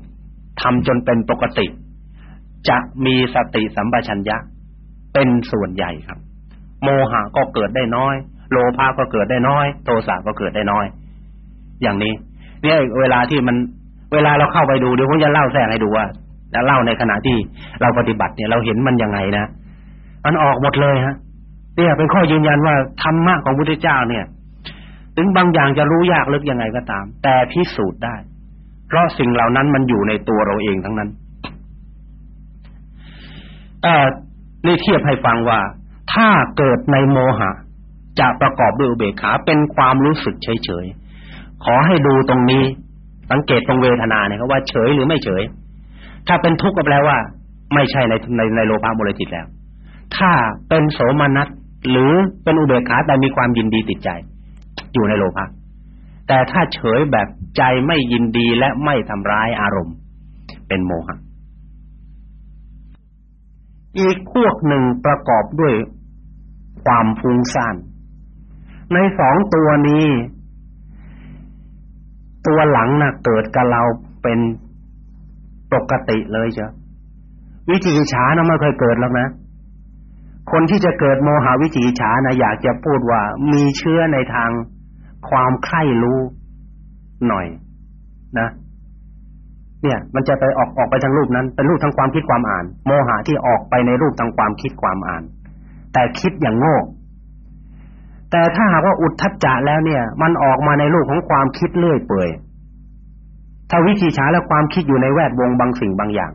ทำจนเป็นปกติ จะมีสติสัมปชัญญะ เป็นส่วนใหญ่ครับ โมหะก็เกิดได้น้อย โลภะก็เกิดได้น้อย โทสะก็เกิดได้น้อย อย่างนี้ เนี่ยเวลาที่มัน เวลาเราเข้าไปดูเดี๋ยวผมจะเล่าแทรกให้ดูว่า แล้วเล่าในขณะที่เราปฏิบัติเนี่ยเราเห็นมันยังไงนะมันออกหมดเลยฮะเนี่ยเป็นข้อยืนยันว่าธรรมะของพระพุทธเจ้าเนี่ย ถึงบางอย่างจะรู้ยากลึกยังไงก็ตาม แต่พิสูจน์ได้ เพราะสิ่งเหล่านั้นมันอยู่ในตัวเราเองทั้งนั้น เอ่อ นี่เทียบให้ฟังว่า ถ้าเกิดในโมหะ จะประกอบด้วยอุเบกขาเป็นความรู้สึกเฉยๆขอให้ดูตรงนี้ สังเกตตรงเวทนาเนี่ยว่าเฉยหรือไม่เฉย ถ้าเป็นทุกข์ก็แปลว่า ไม่ใช่ในในในโลภะมูลจิตแล้ว ถ้าเป็นโสมนัสหรือเป็นอุเบกขาแต่มีความยินดีติดใจ อยู่ในโลภะแต่ถ้าเฉยแบบใจไม่ยินดีและไม่ทำร้ายอารมณ์ เป็นโมหะ อีกพวกหนึ่งประกอบด้วยความฟุ้งซ่าน ในสองตัวนี้ ตัวหลังนะ่ะเกิดกับเราเป็นปกติเลยเจ้ะวิจิกิจฉานะไม่เคยเกิดหรอกนะ คนที่จะเกิดโมหะวิจิกิจฉานะอยากจะพูดว่ามีเชื้อในทางความใคร่รู้หน่อยนะ เนี่ยมันจะไปออกออกไปทางรูปนั้น เป็นรูปทางความคิดความอ่าน โมหะที่ออกไปในรูปทางความคิดความอ่าน แต่คิดอย่างโง่แต่ถ้าหากว่าอุทธัจจะแล้วเนี่ย มันออกมาในรูปของความคิดเลื่อยเปื่อยถ้าวิจิฉาและความคิดอยู่ในแวดวงบางสิ่งบางอย่าง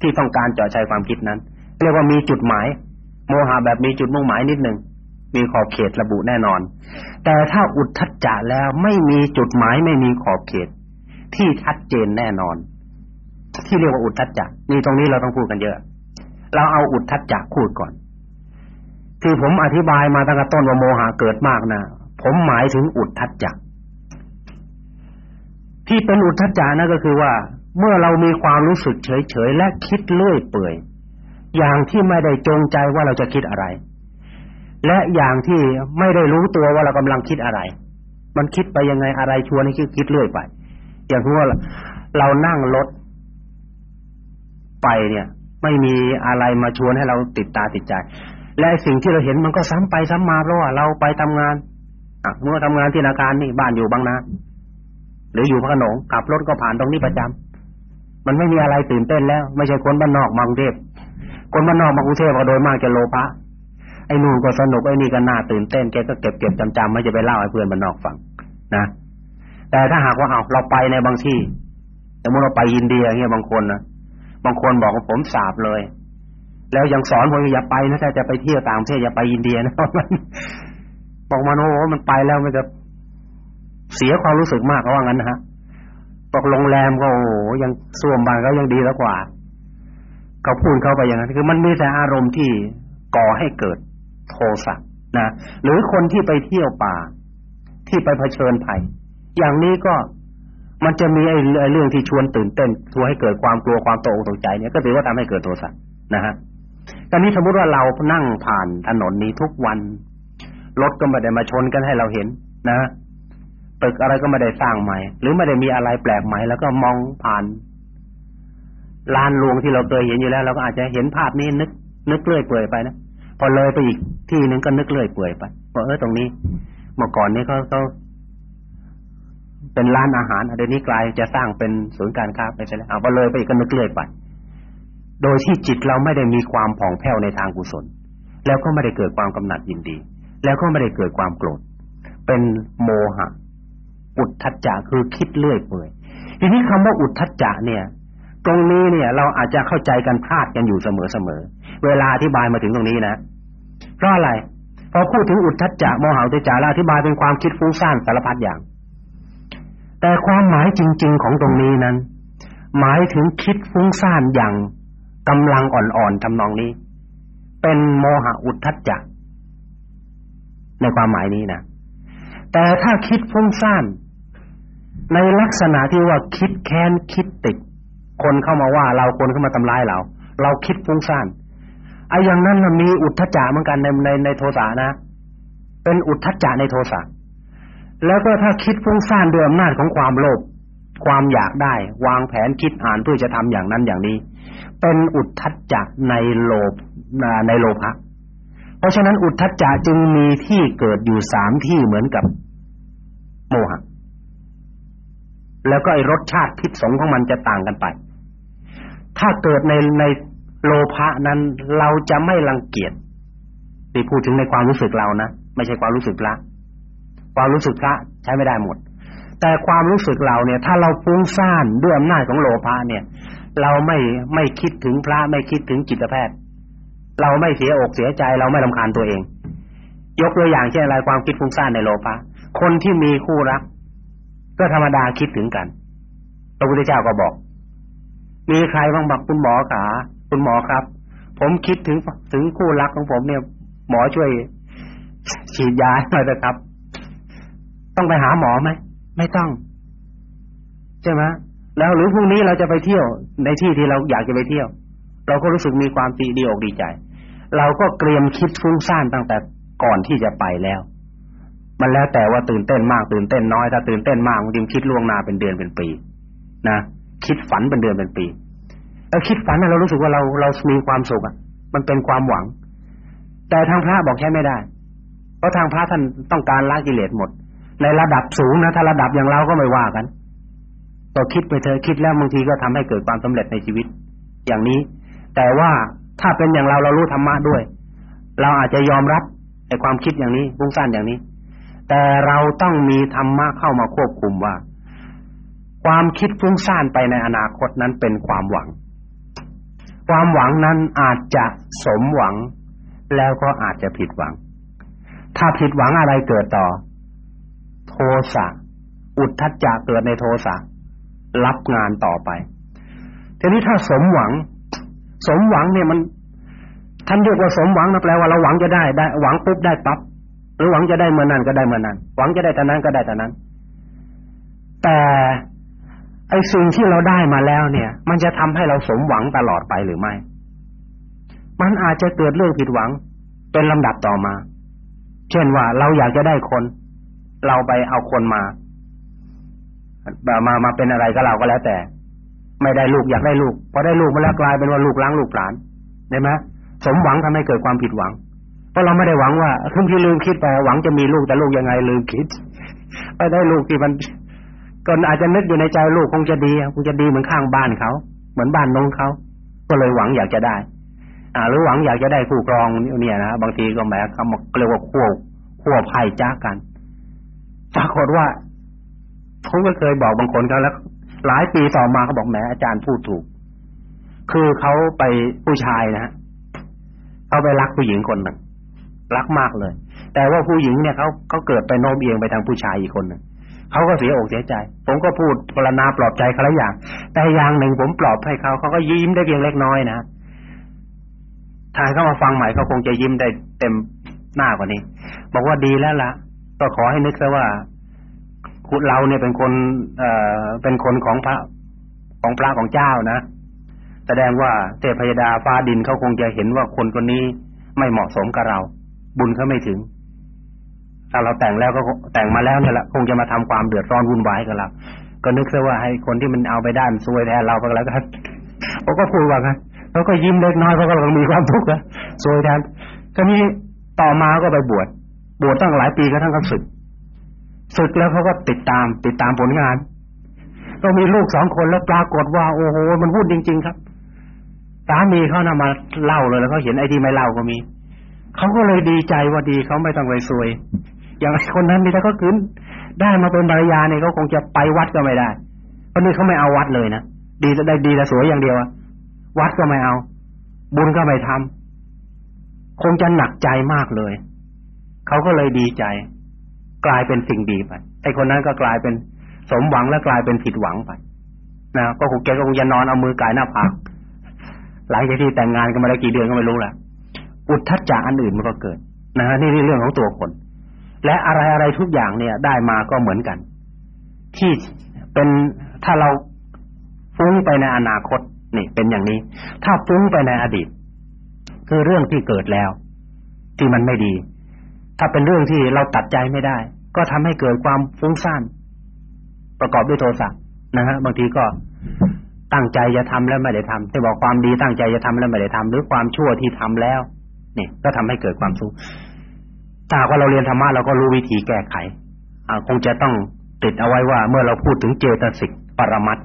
ที่ต้องการเจาะใจความคิดนั้น เรียกว่ามีจุดหมาย โมหะแบบมีจุดมุ่งหมายนิดหนึ่งมีขอบเขตระบุแน่นอน แต่ถ้าอุทธัจจะแล้วไม่มีจุดหมายไม่มีขอบเขต ที่ชัดเจนแน่นอน ที่เรียกว่าอุทธัจจะนี่ตรงนี้เราต้องพูดกันเยอะ เราเอาอุทธัจจะพูดก่อนที่ผมอธิบายมาตั้งแต่ต้นว่าโมหะเกิดมากนะผมหมายถึงอุทธัจจะที่เป็นอุทธัจจะนั่นก็คือว่า เมื่อเรามีความรู้สึกเฉยๆและคิดเลื่อยเปื่อย อย่างที่ไม่ได้จงใจว่าเราจะคิดอะไร และอย่างที่ไม่ได้รู้ตัวว่าเรากำลังคิดอะไร มันคิดไปยังไงอะไรชวนให้คิดเลื่อยไป อย่างที่ว่าเรานั่งรถ ไปเนี่ย ไม่มีอะไรมาชวนให้เราติดตาติดใจ และสิ่งที่เราเห็นมันก็ซ้ำไปซ้ำมาเพราะว่าเราไปทำงานอะเมื่อทำงานที่ธนาคารนี่บ้านอยู่บางนาหรืออยู่พระโขนงขับรถก็ผ่านตรงนี้ประจำมันไม่มีอะไรตื่นเต้นแล้ว ไม่ใช่คนบ้านนอกมากรุงเทพคนบ้านนอกมากรุงเทพก็โดยมากจะโลภะไอ้นู่นก็สนุกไอ้นี่ก็น่าตื่นเต้นแกก็เก็บเก็บจำจำไม่จะไปเล่าให้เพื่อนบ้านนอกฟังนะแต่ถ้าหากว่าเอาเราไปในบางที่สมมติเราไปอินเดียเงี้ยบางคนนะ บางคนบอกว่าผมสาบเลย แล้วยังสอนผมอย่าไปนะถ้าจะไปเที่ยวต่างประเทศอย่าไปอินเดียนะมันบอกมาโอ้มันไปแล้วมันจะเสียความรู้สึกมากเขาว่างั้นนะฮะตกโรงแรมก็โอ้ยังส่วมบางก็ยังดีแล้วกว่าเขาพูดเข้าไปอย่างนั้น คือมันมีแต่อารมณ์ที่ก่อให้เกิดโทสะนะหรือคนที่ไปเที่ยวป่า ที่ไปเผชิญภัย อย่างนี้ก็ มันจะมีไอ้เรื่องที่ชวนตื่นเต้นชวนให้เกิดความกลัวความตกตกใจเนี่ยก็ถือว่าทำให้เกิดโทสะนะฮะตอนนี้สมมุติว่าเรานั่งผ่านถนนนี้ทุกวันรถก็ไม่ได้มาชนกันให้เราเห็นนะตึกอะไรก็ไม่ได้สร้างใหม่ หรือไม่ได้มีอะไรแปลกใหม่ แล้วก็มองผ่านลานลวงที่เราเคยเห็นอยู่แล้ว เราก็อาจจะเห็นภาพนี้นึก นึกเลื่อยเปื่อยไปนะพอเลยไปอีกที่นึงก็นึกเลื่อยเปื่อยไปว่าเออตรงนี้เมื่อก่อนนี้เขาเขา เป็นร้านอาหารเดี๋ยวนี้กลายจะสร้างเป็นศูนย์การค้าไปใช่แล้วเอาไปเลยไปก็นึกเลื่อยไปโดยที่จิตเราไม่ได้มีความผ่องแผ้วในทางกุศล แล้วก็ไม่ได้เกิดความกำหนัดยินดี แล้วก็ไม่ได้เกิดความโกรธ เป็นโมหะ อุทธัจจะคือคิดเลื่อยเปื่อยทีนี้คำว่าอุทธัจจะเนี่ย ตรงนี้เนี่ย เราอาจจะเข้าใจกันพลาดกันอยู่เสมอๆเวลาอธิบายมาถึงตรงนี้นะเพราะอะไรพอพูดถึงอุทธัจจะโมหะอุทธัจจะอธิบายเป็นความคิดฟุ้งซ่านสารพัดอย่าง แต่ความหมายจริง ๆ ของตรงนี้นั้น หมายถึงคิดฟุ้งซ่านอย่างกำลังอ่อนๆทำนองนี้ เป็นโมหะอุทธัจจะในความหมายนี้นะแต่ถ้าคิดฟุ้งซ่านในลักษณะที่ว่าคิดแค้นคิดติด คนเข้ามาว่าเราคนเข้ามาทำร้ายเรา เราคิดฟุ้งซ่านไอ้อย่างนั้นมันมีอุทธัจจะเหมือนกันในในในโทสะนะ เป็นอุทธัจจะในโทสะ แล้วก็ถ้าคิดฟุ้งซ่านด้วยอำนาจของความโลภความอยากได้ วางแผนคิดอ่านเพื่อจะทำอย่างนั้นอย่างนี้ เป็นอุทธัจจะในโลภในโลภะเพราะฉะนั้นอุทธัจจะจึงมีที่เกิดอยู่สามที่เหมือนกับโมหะแล้วก็ไอรสชาติพิษสงของมันจะต่างกันไป ถ้าเกิดในในโลภะนั้นเราจะไม่รังเกียจที่พูดถึงในความรู้สึกเรานะไม่ใช่ความรู้สึกละ ความรู้สึกละใช้ไม่ได้หมด แต่ความรู้สึกเราเนี่ย ถ้าเราฟุ้งซ่านด้วยอำนาจของโลภะเนี่ย เราไม่ไม่คิดถึงพระไม่คิดถึงจิตแพทย์ เราไม่เสียอกเสียใจเราไม่ลำคาญตัวเอง ยกตัวอย่างเช่นอะไรความคิดฟุ้งซ่านในโลภะคนที่มีคู่รัก ก็ธรรมดาคิดถึงกันพระพุทธเจ้าก็บอก มีใครบ้างบอกคุณหมอขาคุณหมอครับ ผมคิดถึงถึงคู่รักของผมเนี่ย หมอช่วยฉีดยาหน่อยนะครับ ต้องไปหาหมอไหมไม่ต้อง ใช่ไหมแล้วหรือพรุ่งนี้เราจะไปเที่ยวในที่ที่เราอยากจะไปเที่ยว เราก็รู้สึกมีความดีดีอกดีใจ เราก็เตรียมคิดฟุ้งซ่านตั้งแต่ก่อนที่จะไปแล้ว มันแล้วแต่ว่าตื่นเต้นมากตื่นเต้นน้อยถ้าตื่นเต้นมากบางทีคิดล่วงหน้าเป็นเดือนเป็นปี นะคิดฝันเป็นเดือนเป็นปีแล้วคิดฝันเรารู้สึกว่าเราเรามีความสุขอะ มันเป็นความหวัง แต่ทางพระบอกใช้ไม่ได้ เพราะทางพระท่านต้องการละกิเลสหมด ในระดับสูงนะถ้าระดับอย่างเราก็ไม่ว่ากันก็คิดไปเถอะคิดแล้วบางทีก็ทำให้เกิดความสำเร็จในชีวิต อย่างนี้ แต่ว่าถ้าเป็นอย่างเราเรารู้ธรรมะด้วย เราอาจจะยอมรับไอ้ความคิดอย่างนี้ฟุ้งซ่านอย่างนี้ แต่เราต้องมีธรรมะเข้ามาควบคุมว่า ความคิดฟุ้งซ่านไปในอนาคตนั้นเป็นความหวัง ความหวังนั้นอาจจะสมหวัง แล้วก็อาจจะผิดหวัง ถ้าผิดหวังอะไรเกิดต่อ โทสะอุทธัจจะเกิดในโทสะรับงานต่อไปทีนี้ถ้าสมหวัง สมหวังเนี่ยมันท่านเรียกว่าสมหวังนะแปลว่าเราหวังจะได้ได้ หวังปุ๊บได้ปั๊บหรือหวังจะได้เมื่อนั้นก็ได้เมื่อนั้น หวังจะได้แต่นั้นก็ได้แต่นั้น แต่ไอ้สิ่งที่เราได้มาแล้วเนี่ย มันจะทำให้เราสมหวังตลอดไปหรือไม่ มันอาจจะเกิดเรื่องผิดหวังเป็นลำดับต่อมา เช่นว่าเราอยากจะได้คน เราไปเอาคนมามามาเป็นอะไรก็เราก็แล้วแต่ ไม่ได้ลูกอยากได้ลูกพอได้ลูกมาแล้วกลายเป็นว่าลูกล้างลูกหลานได้ไหมสมหวังทำให้เกิดความผิดหวัง เพราะเราไม่ได้หวังว่าครึ่งที่ลืมคิดไปหวังจะมีลูกแต่ลูกยังไงลืมคิดไปได้ลูกที่มันก็อาจจะนึกอยู่ในใจลูกคงจะดีคงจะดีเหมือนข้างบ้านเขาเหมือนบ้านน้องเขาก็เลยหวังอยากจะได้ อ่า หรือหวังอยากจะได้คู่ครองเนี่ยนะบางทีก็แหมเขาเรียกว่าขั้วขั้วภัยจ้ากัน ปรากฏว่าผมก็เคยบอกบางคนเขาแล้ว หลายปีต่อมาเขาบอกแหมอาจารย์พูดถูก คือเขาไปผู้ชายนะฮะเขาไปรักผู้หญิงคนหนึ่งรักมากเลย แต่ว่าผู้หญิงเนี่ยเขาเขาเกิดไปโน้มเอียงไปทางผู้ชายอีกคนหนึ่งเขาก็เสียอกเสียใจ ผมก็พูดพรณนาปลอบใจเขาหลายอย่าง แต่อย่างหนึ่งผมปลอบให้เขาเขาก็ยิ้มได้เพียงเล็กน้อยนะทายเข้ามาฟังใหม่เขาคงจะยิ้มได้เต็มหน้ากว่านี้ บอกว่าดีแล้วล่ะ ก็ขอให้นึกซะว่าคุณเราเนี่ยเป็นคนเอ่อเป็นคนของพระของพระของเจ้านะแสดงว่าเทพยดาฟ้าดินเขาคงจะเห็นว่าคนคนนี้ไม่เหมาะสมกับเรา บุญเขาไม่ถึงถ้าเราแต่งแล้วก็แต่งมาแล้วเนี่ยแหละคงจะมาทำความเดือดร้อนวุ่นวายกับเราก็นึกซะว่าให้คนที่มันเอาไปด้านซวยแทนเราไปแล้วกันเขาก็พูดว่าไงเขาก็ยิ้มเล็กน้อยเขาก็มีความทุกข์นะซวยแทนก็นี้ต่อมาก็ไปบวช บวชตั้งหลายปีก็ทั้งก็สึกศึกแล้วเขาก็ติดตามติดตามผลงานก็มีลูกสองคนแล้วปรากฏว่า โอ้โหมันพูดจริง ๆ ครับสามีเขานำมาเล่าเลยแล้วเขาเห็นไอ้ที่ไม่เล่าก็มีเขาก็เลยดีใจว่าดีเขาไม่ต้องไปซวย อย่างคนนั้นนี่ถ้าเขาขึ้น ได้มาเป็นภรรยาเนี่ยเขาคงจะไปวัดก็ไม่ได้เพราะนี่เขาไม่เอาวัดเลยนะดีจะได้ดีแต่สวยอย่างเดียววัดก็ไม่เอา บุญก็ไม่ทำคงจะหนักใจมากเลย เขาก็เลยดีใจ กลายเป็นสิ่งดีไปไอ้คนนั้นก็กลายเป็นสมหวังและกลายเป็นผิดหวังไปนะก็คงแกก็คงจะนอนเอามือกายหน้าผากหลังจากที่แต่งงานกันมาได้กี่เดือนก็ไม่รู้แหละอุทธัจจะอันอื่นมันก็เกิดนะฮะนี่นี่เรื่องของตัวคน และอะไรอะไรทุกอย่างเนี่ย ได้มาก็เหมือนกัน ที่เป็นถ้าเราฟุ้งไปในอนาคตนี่เป็นอย่างนี้ ถ้าฟุ้งไปในอดีต คือเรื่องที่เกิดแล้ว ที่มันไม่ดี ถ้าเป็นเรื่องที่เราตัดใจไม่ได้ ก็ทำให้เกิดความฟุ้งซ่านประกอบด้วยโทสะนะฮะบางทีก็ตั้งใจจะทำแล้วไม่ได้ทำที่บอกความดีตั้งใจจะทำแล้วไม่ได้ทำหรือความชั่วที่ทำแล้วนี่ก็ทำให้เกิดความทุกข์ถ้าว่าเราเรียนธรรมะเราก็รู้วิธีแก้ไขอ่าคงจะต้องติดเอาไว้ว่า เมื่อเราพูดถึงเจตสิกปรมัต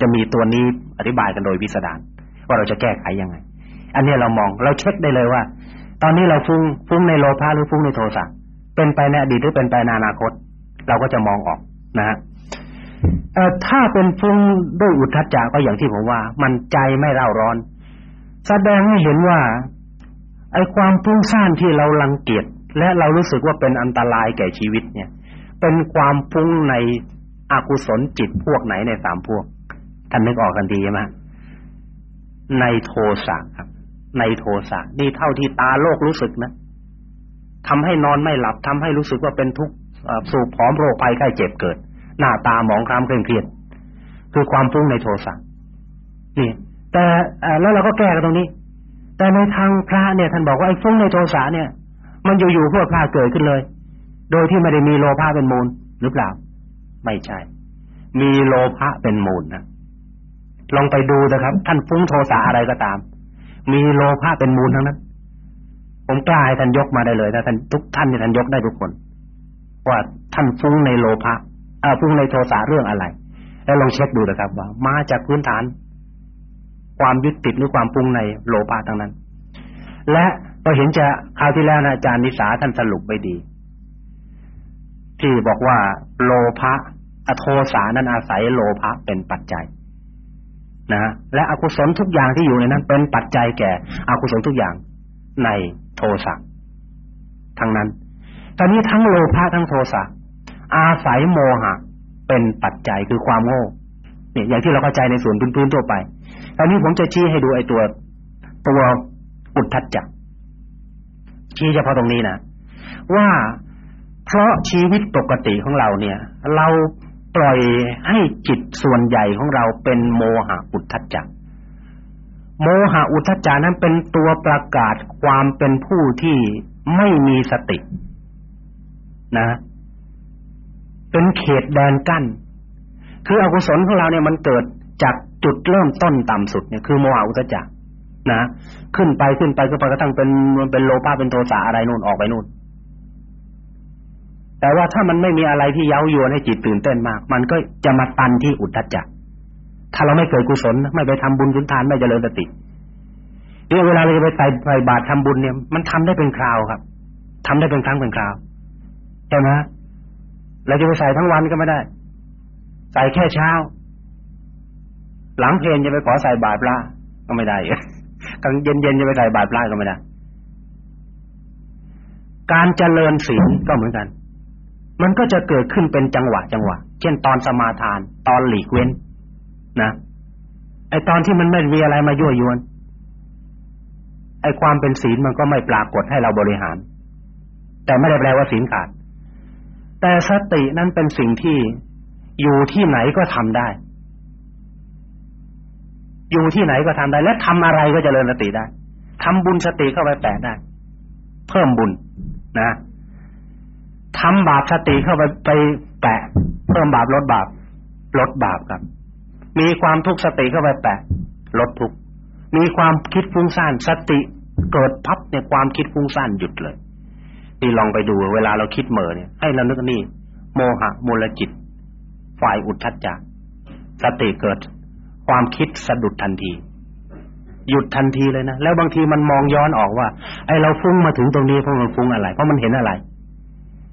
จะมีตัวนี้อธิบายกันโดยพิสดารว่าเราจะแก้ไขยังไง อันนี้เรามองเราเช็คได้เลยว่า ตอนนี้เราฟุ้งฟุ้งในโลภะหรือฟุ้งในโทสะเป็นไปในอดีตหรือเป็นไปในอนาคต เราก็จะมองออกนะฮะถ้าเป็นฟุ้งด้วยอุทธัจจะก็อย่างที่ผมว่า มันใจไม่เร่าร้อน แสดงให้เห็นว่า ไอ้ความฟุ้งซ่านที่เราลังเกียจและเรารู้สึกว่าเป็นอันตรายแก่ชีวิตเนี่ย เป็นความฟุ้งในอกุศลจิตพวกไหนในสามพวกท่านนึกออกกันดีไหมในโทสะครับ ในโทสะนี่เท่าที่ตาโลกรู้สึกนะทำให้นอนไม่หลับทำให้รู้สึกว่าเป็นทุกข์สูบผอมโรคภัยไข้เจ็บเกิด หน้าตาหมองคล้ำเคร่งเครียดคือความฟุ้งในโทสะนี่ แต่แล้วเราก็แก้กันตรงนี้ แต่ในทางพระเนี่ยท่านบอกว่าไอ้ฟุ้งในโทสะเนี่ย มันอยู่ๆเพื่อพระเกิดขึ้นเลย โดยที่ไม่ได้มีโลภะเป็นมูลหรือเปล่า ไม่ใช่ มีโลภะเป็นมูลนะลองไปดูนะครับ ท่านฟุ้งโทสะอะไรก็ตาม มีโลภะเป็นมูลทั้งนั้น ผมกล้าให้ท่านยกมาได้เลยถ้าท่านทุกท่านเนี่ท่านยกได้ทุกคน ว่าท่านฟุ้งในโลภะอ่าฟุ้งในโทสะเรื่องอะไร แล้วลองเช็คดูนะครับว่ามาจากพื้นฐาน ความยึดติดหรือความฟุ้งในโลภะทั้งนั้น และเราเห็นจะคราวที่แล้วนะอาจารย์นิสาท่านสรุปไว้ดี ที่บอกว่า โลภะอโทสานั้นอาศัยโลภะเป็นปัจจัย นะและอกุศลทุกอย่างที่อยู่ในนั้นเป็นปัจจัยแก่อกุศลทุกอย่างในโทสะทั้งนั้นตอนนี้ทั้งโลภะทั้งโทสะอาศัยโมหะ เป็นปัจจัยคือความโง่เนี่ยอย่างที่เราเข้าใจในส่วนพื้นๆทั่วไปตอนนี้ผมจะชี้ให้ดูไอ้ตัวตัวอุทธัจจะชี้เฉพาะตรงนี้นะว่าเพราะชีวิตปกติของเราเนี่ย เรา ปล่อยให้จิตส่วนใหญ่ของเราเป็นโมหะอุทธัจจะโมหะอุทธัจจานั้นเป็นตัวประกาศความเป็นผู้ที่ไม่มีสติ นะ เป็นเขตแดนกั้น คืออกุศลของเราเนี่ยมันเกิดจากจุดเริ่มต้นต่ำสุดเนี่ยคือโมหะอุทธัจจะนะ ขึ้นไปขึ้นไปก็ไปกระทั่งเป็นเป็นโลภะเป็นโทสะอะไรนู่นออกไปนู่น แต่ว่าถ้ามันไม่มีอะไรที่เย้ายวนให้จิตตื่นเต้นมาก มันก็จะมาตันที่อุทธัจจะถ้าเราไม่เกิดกุศลไม่ไปทำบุญสุนทานไม่เจริญสติเนี่ยเวลาเราจะไปใส่ใส่บาตรทำบุญเนี่ย มันทำได้เป็นคราวครับทำได้เป็นครั้งเป็นคราวใช่ไหมเราจะไปใส่ทั้งวันก็ไม่ได้ ใส่แค่เช้า หลังเพลนจะไปขอใส่บาตรปลาก็ไม่ได้กลางเย็นๆจะไปใส่บาตรปลาก็ไม่ได้ การเจริญศีลก็เหมือนกัน มันก็จะเกิดขึ้นเป็นจังหวะจังหวะ เช่นตอนสมาทาน ตอนหลีกเว้น นะไอตอนที่มันไม่มีอะไรมายั่วยวนไอความเป็นศีลมันก็ไม่ปรากฏให้เราบริหาร แต่ไม่ได้แปลว่าศีลขาด แต่สตินั้นเป็นสิ่งที่อยู่ที่ไหนก็ทำได้ อยู่ที่ไหนก็ทำได้ และทำอะไรก็จเจริญสติได้ทำบุญสติเข้าไปแปะได้ เพิ่มบุญนะ ทำบาปสติเข้าไปไปแปะ เพิ่มบาปลดบาปลดบาปครับ มีความทุกข์สติเข้าไปแปะ ลดทุกข์มีความคิดฟุ้งซ่านสติเกิดพับในความคิดฟุ้งซ่านหยุดเลยนี่ลองไปดูเวลาเราคิดเหม่อเนี่ยให้เรานึกนี่โมหะมูลจิต ฝ่ายอุทธัจจะสติเกิด ความคิดสะดุดทันที หยุดทันทีเลยนะแล้วบางทีมันมองย้อนออกว่า ไอเราฟุ้งมาถึงตรงนี้เพราะมันฟุ้งอะไร เพราะมันเห็นอะไร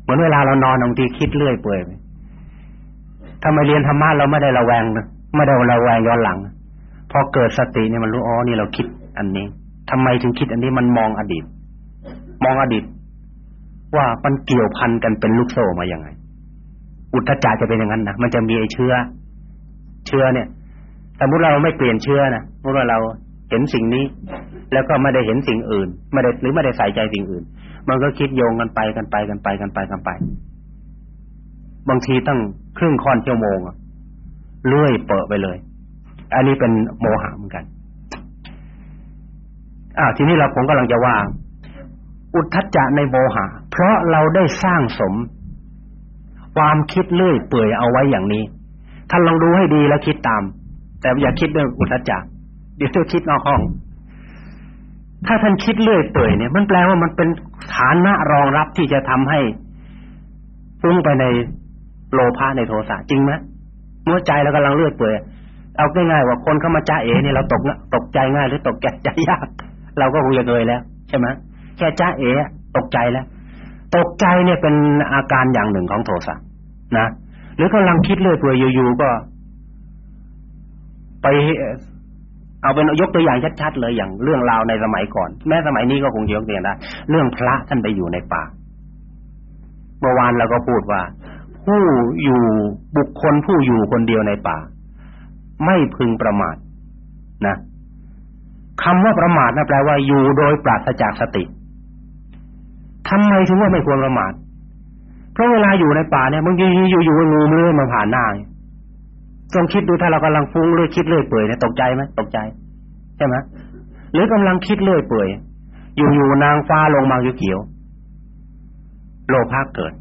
เหมือนเวลาเรานอนบางทีคิดเรื่อยเปื่อยถ้ามาเรียนธรรมะเราไม่ได้ระแวงนะไม่ได้ระแวงย้อนหลัง พอเกิดสติเนี่ยมันรู้อ๋อนี่เราคิดอันนี้ทำไมถึงคิดอันนี้มันมองอดีต มองอดีต ว่ามันเกี่ยวพันกันเป็นลูกโซ่มาอย่างไง อุทธจารจะเป็นอย่างนั้นนะมันจะมีไอ้เชื้อ เชื้อเนี่ยสมมติเราไม่เปลี่ยนเชื้อนะสมมติว่าเราเห็นสิ่งนี้ แล้วก็ไม่ได้เห็นสิ่งอื่น ไม่ได้หรือไม่ได้ใส่ใจสิ่งอื่น มันก็คิดโยงกันไปกันไปกันไปกันไปกันไป บางทีตั้งครึ่งค่อนชั่วโมงเลื่อยเปิดไปเลย อันนี้เป็นโมหะเหมือนกัน อ่า ทีนี้เราผมกำลังจะว่า อุทธัจจะในโมหะ เพราะเราได้สร้างสม ความคิดเลื่อยเปื่อยเอาไว้อย่างนี้ท่านลองดูให้ดีแล้วคิดตาม แต่อย่าคิดเรื่องอุทธัจจะเดี๋ยวจะคิดนอกห้อง ถ้าท่านคิดเลื่อยเปื่อยเนี่ย มันแปลว่ามันเป็นฐานะรองรับที่จะทำให้ฟุ้งไปในโลภะในโทสะจริงไหมเมื่อใจเรากำลังเลื่อยเปื่อยเอาง่ายๆว่าคนเข้ามาจ้าเอ๋เนี่ยเราตกตกใจง่ายหรือตกใจใจยาก เราก็คงจะเคยแล้ว ใช่ไหมแค่จ้าเอ๋ตกใจแล้ว ตกใจเนี่ยเป็นอาการอย่างหนึ่งของโทสะนะหรือกำลังคิดเรื่อยเปื่อยอยู่ๆก็ ไป เอาเป็นยกตัวอย่างชัดๆเลยอย่างเรื่องราวในสมัยก่อน แม้สมัยนี้ก็คงยกตัวอย่างได้เรื่องพระท่านไปอยู่ในป่าเมื่อวานเราก็พูดว่า ผู้อยู่บุคคลผู้อยู่คนเดียวในป่า ไม่พึงประมาทนะคำว่าประมาทนะแปลว่าอยู่โดยปราศจากสติทำไมถึงว่าไม่ควรประมาทเพราะเวลาอยู่ในป่าเนี่ยบางทีอยู่ๆงูเลื่อยมาผ่านหน้า ลองคิดดูถ้าเรากำลังฟุ้งเรื่อยคิดเรื่อยเปื่อยเนี่ยตกใจไหมตกใจใช่ไหมหรือกำลังคิดเรื่อยเปื่อยอยู่ๆนางฟ้าลงมาเขียวโลภะเกิด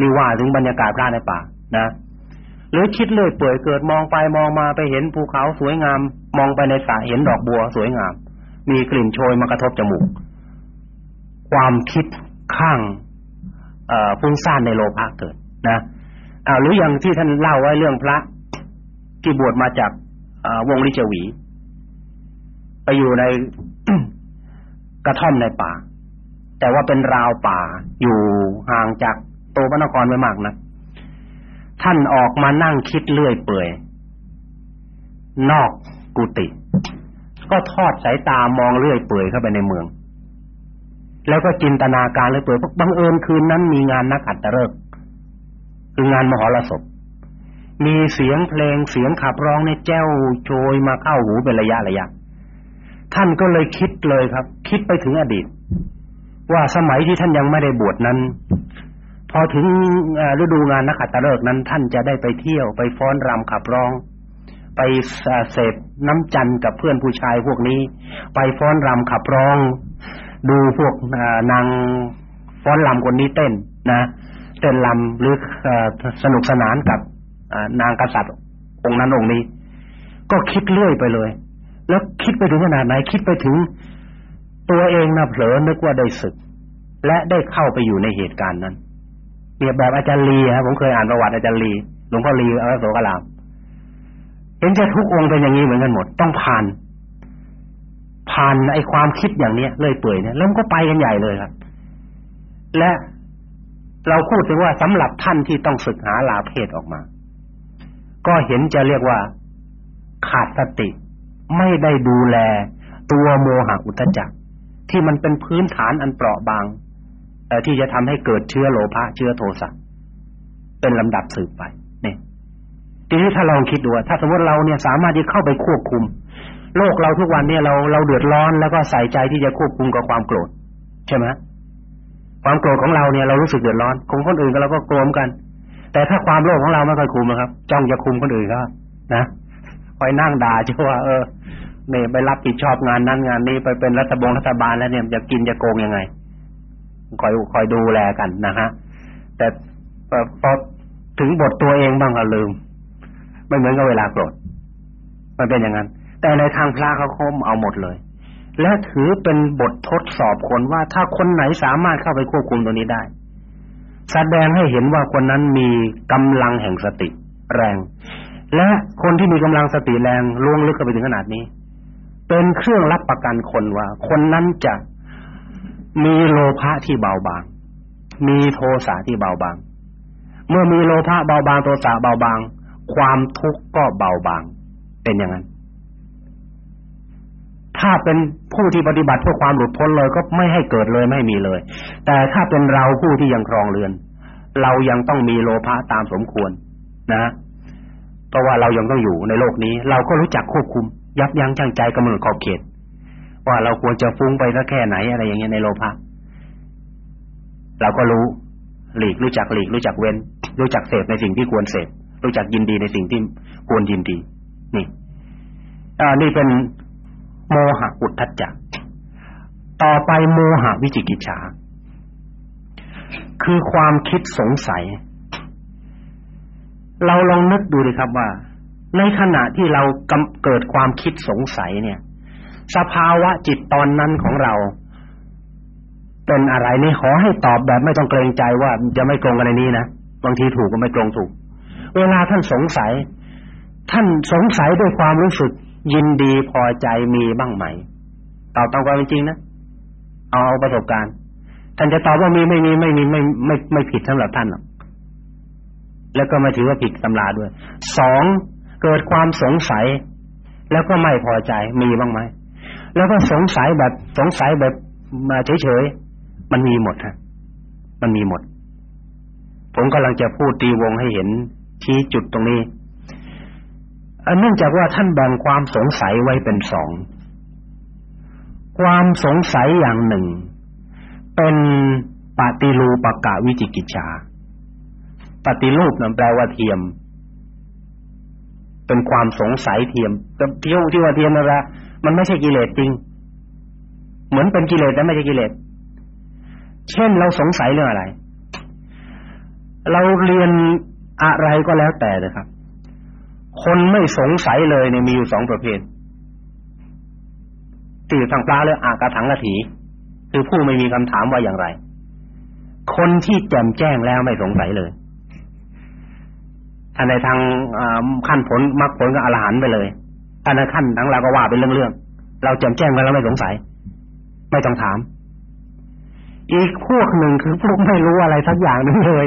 นี่ว่าถึงบรรยากาศพระในป่านะหรือคิดเรื่อยเปื่อยเกิดมองไปมองมาไปเห็นภูเขาสวยงาม มองไปในสระเห็นดอกบัวสวยงาม มีกลิ่นโชยมากระทบจมูก ความคิดข้างเอ่อฟุ้งซ่านในโลภะเกิดนะอ่าหรืออย่างที่ท่านเล่าไว้เรื่องพระ ที่บวชมาจากวงลิจวี ไปอยู่ในกระท่อมในป่า แต่ว่าเป็นราวป่าอยู่ห่างจากโตพระนครไม่มากนะท่านออกมานั่งคิดเลื่อยเปื่อย นอกกุฏิก็ทอดสายตามองเลื่อยเปื่อยเข้าไปในเมือง แล้วก็จินตนาการเลื่อยเปื่อยบังเอิญคืนนั้นมีงานนักขัตฤกษ์คืองานมหรสพ มีเสียงเพลงเสียงขับร้องในแจ้วโชยมาเข้าหูเป็นระยะระยะ ท่านก็เลยคิดเลยครับ คิดไปถึงอดีต ว่าสมัยที่ท่านยังไม่ได้บวชนั้น พอถึงฤดูงานนักขัตฤกษ์นั้น ท่านจะได้ไปเที่ยวไปฟ้อนรำขับร้อง ไปเสพน้ำจันกับเพื่อนผู้ชายพวกนี้ ไปฟ้อนรำขับร้อง ดูพวกนางฟ้อนรำคนนี้เต้นนะเต้นรำหรือสนุกสนานกับ นางกษัตริย์องค์นั้นองค์นี้ ก็คิดเรื่อยไปเลย แล้วคิดไปถึงขนาดไหนคิดไปถึง ตัวเองนะเผลอนึกว่าได้ศึก และได้เข้าไปอยู่ในเหตุการณ์นั้นเปรียบแบบอาจารย์ลีครับผมเคยอ่านประวัติอาจารย์ลีหลวงพ่อลีอรโสกลามเห็นจะทุกองค์เป็นอย่างนี้เหมือนกันหมด ต้องผ่านผ่านไอ้ความคิดอย่างเนี้ยเลยเปื่อยเนี่ยแล้วก็ไปกันใหญ่เลยครับ และเราพูดถึงว่าสำหรับท่านที่ต้องศึกหาลาเพศออกมา ก็เห็นจะเรียกว่า ขาดสติ ไม่ได้ดูแล ตัวโมหะอุทจักที่มันเป็นพื้นฐานอันเปราะบางแต่ที่จะทำให้เกิดเชื้อโลภะเชื้อโทสะเป็นลำดับสืบไปนี่ทีนี้ถ้าลองคิดดูถ้าสมมติเราเนี่ยสามารถที่เข้าไปควบคุม โลกเราทุกวันเนี่ยเราเราเดือดร้อนแล้วก็ใส่ใจที่จะควบคุมกับความโกรธใช่ไหมความโกรธของเราเนี่ยเรารู้สึกเดือดร้อนของคนอื่นก็เราก็โกรธกัน แต่ถ้าความโลภของเราไม่ค่อยคุมนะครับ จ้องจะคุมคนอื่นก็นะคอยนั่งด่าจะว่าเออเนี่ยไปรับผิดชอบงานนั้นงานนี้ไปเป็นรัฐบงรัฐบาลแล้วเนี่ยจะกินจะโกงยังไงคอยคอยดูแลกันนะฮะแต่พอถึงบทตัวเองบ้างก็ลืมไม่เหมือนกับเวลาโกรธมันเป็นอย่างนั้น แต่ในทางพระเขาคมเอาหมดเลย และถือเป็นบททดสอบคนว่าถ้าคนไหนสามารถเข้าไปควบคุมตัวนี้ได้ แสดงให้เห็นว่าคนนั้นมีกำลังแห่งสติแรง และคนที่มีกำลังสติแรงล่วงลึกเข้าไปถึงขนาดนี้ เป็นเครื่องรับประกันคนว่า คนนั้นจะมีโลภะที่เบาบาง มีโทสะที่เบาบาง เมื่อมีโลภะเบาบางโทสะเบาบาง ความทุกข์ก็เบาบาง เป็นอย่างนั้น ถ้าเป็นผู้ที่ปฏิบัติเพื่อความหลุดพ้นเลยก็ไม่ให้เกิดเลยไม่มีเลย แต่ถ้าเป็นเราผู้ที่ยังครองเรือน เรายังต้องมีโลภะตามสมควรนะเพราะว่าเรายังต้องอยู่ในโลกนี้ เราก็รู้จักควบคุม ยับยั้งชั่งใจกำหนดขอบเขต ว่าเราควรจะฟุ้งไปสักแค่ไหนอะไรอย่างเงี้ยในโลภะเราก็รู้หลีกรู้จักหลีกรู้จักเว้น รู้จักเสพในสิ่งที่ควรเสพรู้จักยินดีในสิ่งที่ควรยินดี นี่อ่านี่เป็น โมหะอุทธัจจะต่อไปโมหะวิจิกิจฉาคือความคิดสงสัย เราลองนึกดูดิครับว่า ในขณะที่เราเกิดความคิดสงสัยเนี่ย สภาวะจิตตอนนั้นของเรา เป็นอะไรนี่ขอให้ตอบแบบไม่ต้องเกรงใจว่าจะไม่ตรงกันในนี้นะบางทีถูกก็ไม่ตรงถูก เวลาท่านสงสัย ท่านสงสัยด้วยความรู้สึก ยินดีพอใจมีบ้างไหมตอบตามความเป็นจริงนะเอาเอาประสบการณ์ท่านจะตอบว่ามีไม่มีไม่มีไม่ไม่ไม่ผิดสำหรับท่านหรอกแล้วก็ไม่ถือว่าผิดตำราด้วยสองเกิดความสงสัย แล้วก็ไม่พอใจมีบ้างไหมแล้วก็สงสัยแบบสงสัยแบบมาเฉยๆมันมีหมดฮะมันมีหมด ผมกำลังจะพูดตีวงให้เห็นชี้จุดตรงนี้ เนื่องจากว่าท่านแบ่งความสงสัยไว้เป็นสอง ความสงสัยอย่างหนึ่ง เป็นปฏิรูปกะวิจิกิจฉาปฏิรูปนั่นแปลว่าเทียม เป็นความสงสัยเทียมแต่เที่ยวที่ว่าเทียมนั่นแหละมันไม่ใช่กิเลสจริง เหมือนเป็นกิเลสแต่ไม่ใช่กิเลส เช่นเราสงสัยเรื่องอะไร เราเรียนอะไรก็แล้วแต่เลยครับ คนไม่สงสัยเลยเนี่ยมีอยู่สองประเภทที่ทางปลาเรียกอากาถังกะถีคือผู้ไม่มีคำถามว่าอย่างไร คนที่แจ่มแจ้งแล้วไม่สงสัยเลยถ้าในทางขั้นผลมรรคผลก็อรหันไปเลยถ้าในขั้นทั้งเราก็ว่าเป็นเรื่องๆเราแจ่มแจ้งไปแล้วไม่สงสัย ไม่ต้องถาม อีกพวกหนึ่งคือพวกไม่รู้อะไรสักอย่างนึงเลย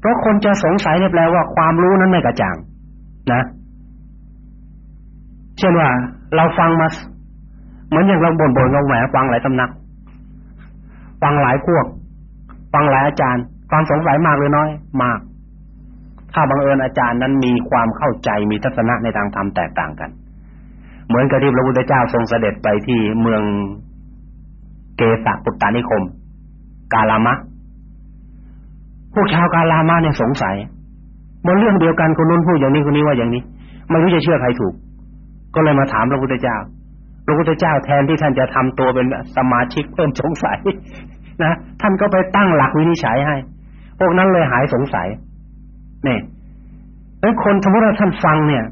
เพราะคนจะสงสัยเนี่ยแปลว่าความรู้นั้นไม่กระจ่าง นะเช่นว่าเราฟังมาเหมือนอย่างเราบ่นๆเราแหมฟังหลายตำนัก ฟังหลายพวก ฟังหลายอาจารย์ ความสงสัยมากหรือน้อย มาก ถ้าบังเอิญอาจารย์นั้นมีความเข้าใจมีทัศนะในทางธรรมแตกต่างกัน เหมือนกับที่พระพุทธเจ้าทรงเสด็จไปที่เมืองเกสะปุตตานิคม กาลามะพวกชาวกาลามะเนี่ยสงสัย บนเรื่องเดียวกันคนนู้นพูดอย่างนี้คนนี้ว่าอย่างนี้ไม่รู้จะเชื่อใครถูก ก็เลยมาถามพระพุทธเจ้าพระพุทธเจ้าแทนที่ท่านจะทำตัวเป็นสมาชิกเพิ่มสงสัยนะท่านก็ไปตั้งหลักวินิจฉัยให้ พวกนั้นเลยหายสงสัยนี่แล้วคนสมมติว่าท่านฟังเนี่ย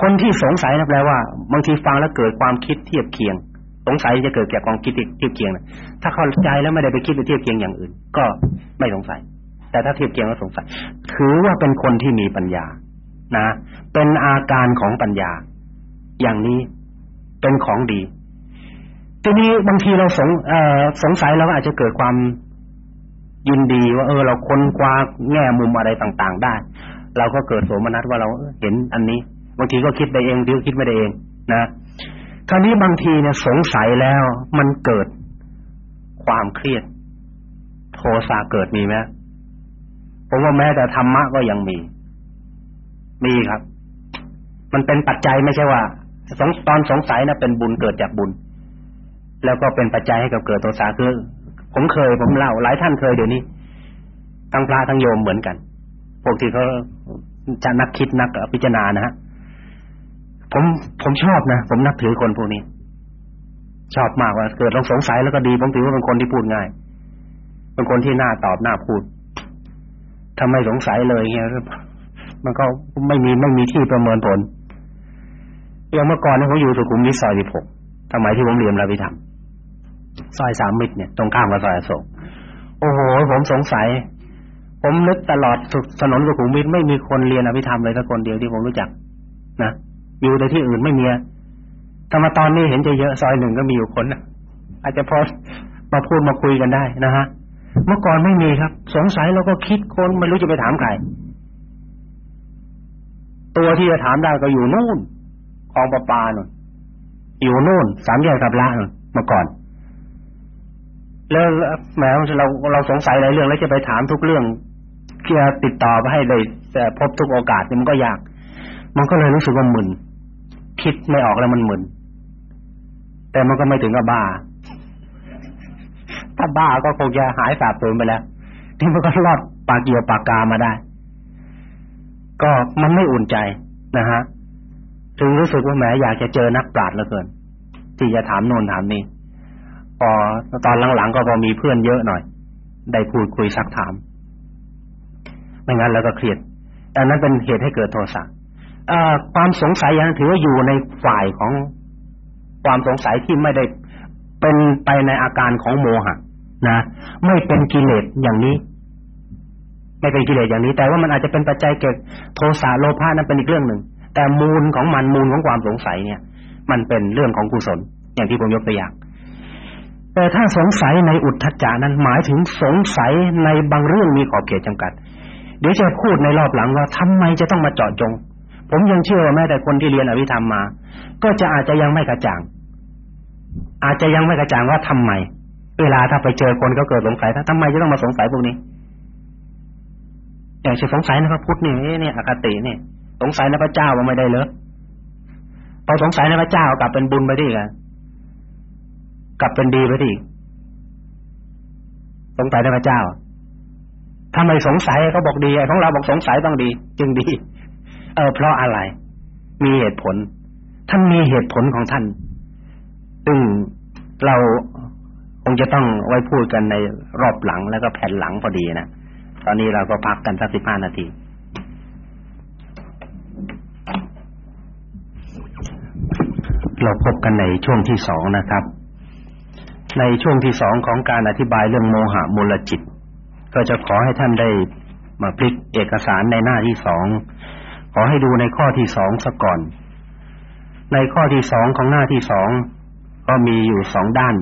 คนที่สงสัยนะแปลว่าบางทีฟังแล้วเกิดความคิดเทียบเคียง สงสัยจะเกิดแก่ความคิดเทียบเคียงนะถ้าเข้าใจแล้วไม่ได้ไปคิดไปเทียบเคียงอย่างอื่น ก็ไม่สงสัย แต่ถ้าเทียบเคียงแล้วสงสัยถือว่าเป็นคนที่มีปัญญา นะ เป็นอาการของปัญญา อย่างนี้เป็นของดีทีนี้บางทีเราสงสงสัยเราก็อาจจะเกิดความยินดีว่าเออ เราค้นคว้าแง่มุมอะไรต่างๆ ได้ เราก็เกิดโสมนัสว่าเราเห็นอันนี้ บางทีก็คิดไปเองบางทีคิดไม่ได้เองนะคราวนี้บางทีเนี่ยสงสัยแล้วมันเกิดความเครียด โทสะเกิดมีไหม ผมว่าแม้แต่ธรรมะก็ยังมี มีครับ มันเป็นปัจจัยไม่ใช่ว่าสงตอนสงสัยนะเป็นบุญเกิดจากบุญ แล้วก็เป็นปัจจัยให้กับเกิดโทสะคือ ผมเคยผมเล่าหลายท่านเคยเดี๋ยวนี้ทั้งพระทั้งโยมเหมือนกันพวกที่เขาจะนักคิดนักพิจารณานะฮะผมผมชอบนะผมนับถือคนพวกนี้ ชอบมากว่าเกิดลองสงสัยแล้วก็ดีผมถือว่าเป็นคนที่พูดง่ายเป็นคนที่น่าตอบน่าพูด ถ้าไมสงสัยเลยเงี้ยมันก็ไม่มีไม่มีที่ประเมินผลอย่างเมื่อก่อนเนี่ผมอยู่สุขุมวิทซอยสิบหกสมัยที่ผมเรียนราวิธรรมซอยสามมิตรเนี่ยตรงข้ามกับซอยอโศกโอ้โห ผมสงสัย ผมนึกตลอดถนนสุขุมวิทไม่มีคนเรียนอภิธรรมเลยสักคนเดียวที่ผมรู้จัก นะอยู่ในที่อื่นไม่มีแต่มาตอนนี้เห็นจะเยอะซอยหนึ่งก็มีอยู่คนนะอาจจะพอมาพูดมาคุยกันได้นะฮะ เมื่อก่อนไม่มีครับ สงสัยแล้วก็คิดคนไม่รู้จะไปถามใครตัวที่จะถามได้ก็อยู่นู่นคลองประปาหน่นอยู่นู่นสามแยกกับละเมื่อก่อน แล้วแม้เราเราสงสัยหลายเรื่องแล้วจะไปถามทุกเรื่องจะติดต่อไปให้ได้พบทุกโอกาสนี่มันก็ยาก มันก็เลยรู้สึกว่ามึนคิดไม่ออกแล้วมันมึนแต่มันก็ไม่ถึงกับบ้า ถ้าบ้าก็คงจะหายสาบสูญไปแล้วที่มันก็รอดปากเกี่ยวปากกามาได้ ก็มันไม่อุ่นใจนะฮะถึงรู้สึกว่าแหมอยากจะเจอนักปราชญ์เหลือเกิน ที่จะถามโน่นถามนี่พอตอนหลังๆก็พอมีเพื่อนเยอะหน่อย ได้พูดคุยซักถาม ไม่งั้นแล้วก็เครียดอันนั้นเป็นเหตุให้เกิดโทสะความสงสัยยังถือว่าอยู่ในฝ่ายของความสงสัยที่ไม่ได้ เป็นไปในอาการของโมหะนะไม่เป็นกิเลสอย่างนี้ ไม่เป็นกิเลสอย่างนี้ แต่ว่ามันอาจจะเป็นปัจจัยเกิดโทสะโลภะนั้นเป็นอีกเรื่องหนึ่ง แต่มูลของมันมูลของความสงสัยเนี่ย มันเป็นเรื่องของกุศล อย่างที่ผมยกตัวอย่างแต่ถ้าสงสัยในอุทธัจจานั้นหมายถึงสงสัยในบางเรื่องมีขอบเขตจำกัด เดี๋ยวจะพูดในรอบหลังว่าทำไมจะต้องมาเจาะจง ผมยังเชื่อว่าแม้แต่คนที่เรียนอภิธรรมมา ก็จะอาจจะยังไม่กระจ่าง อาจจะยังไม่กระจ่างว่าทำไม เวลาถ้าไปเจอคนก็เกิดสงสัยถ้าทำไมจะต้องมาสงสัยพวกนี้ อย่างเช่นสงสัยในพระพุทธนี่เนี่ยอคตินี่สงสัยในพระเจ้าว่าไม่ได้เลยพอสงสัยในพระเจ้ากลับเป็นบุญไปดิกันกลับเป็นดีไปดิสงสัยในพระเจ้าถ้าไมสงสัยก็บอกดีของเราบอกสงสัยต้องดี จึงดี เออเพราะอะไร มีเหตุผลท่านมีเหตุผลของท่าน ซึ่งเราคงจะต้องไว้พูดกันในรอบหลังแล้วก็แผ่นหลังพอดีนะตอนนี้เราก็พักกันสักสิบห้านาทีเราพบกันในช่วงที่สองนะครับ ในช่วงที่สองของการอธิบายเรื่องโมหะมูลจิต ก็จะขอให้ท่านได้มาพลิกเอกสารในหน้าที่สองขอให้ดูในข้อที่สองซะก่อน ในข้อที่สองของหน้าที่สอง ก็มีอยู่สองด้าน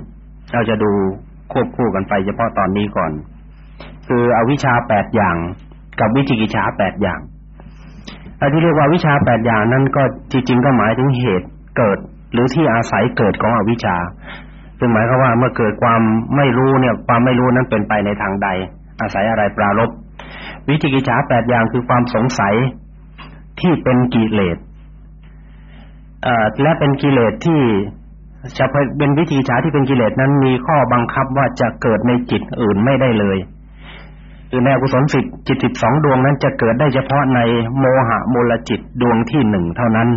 เราจะดูควบคู่กันไปเฉพาะตอนนี้ก่อน คืออวิชชาแปดอย่างกับวิจิกิจฉาแปดอย่างอันที่เรียกว่าวิชาแปดอย่างนั้นก็จริงๆก็หมายถึงเหตุเกิด หรือที่อาศัยเกิดของอวิชชาซึ่งหมายความว่าเมื่อเกิดความไม่รู้เนี่ยความไม่รู้นั้นเป็นไปในทางใด อาศัยอะไรปรารบวิจิกิจฉาแปดอย่างคือความสงสัยที่เป็นกิเลสเอ่อและเป็นกิเลสที่ จะเป็นวิธีฉาที่เป็นกิเลสนั้นมีข้อบังคับว่าจะเกิดในจิตอื่นไม่ได้เลยคือในอกุศลสิบจิตสิบสองดวงนั้นจะเกิดได้เฉพาะในโมหะมูลจิตดวงที่หนึ่งเท่านั้น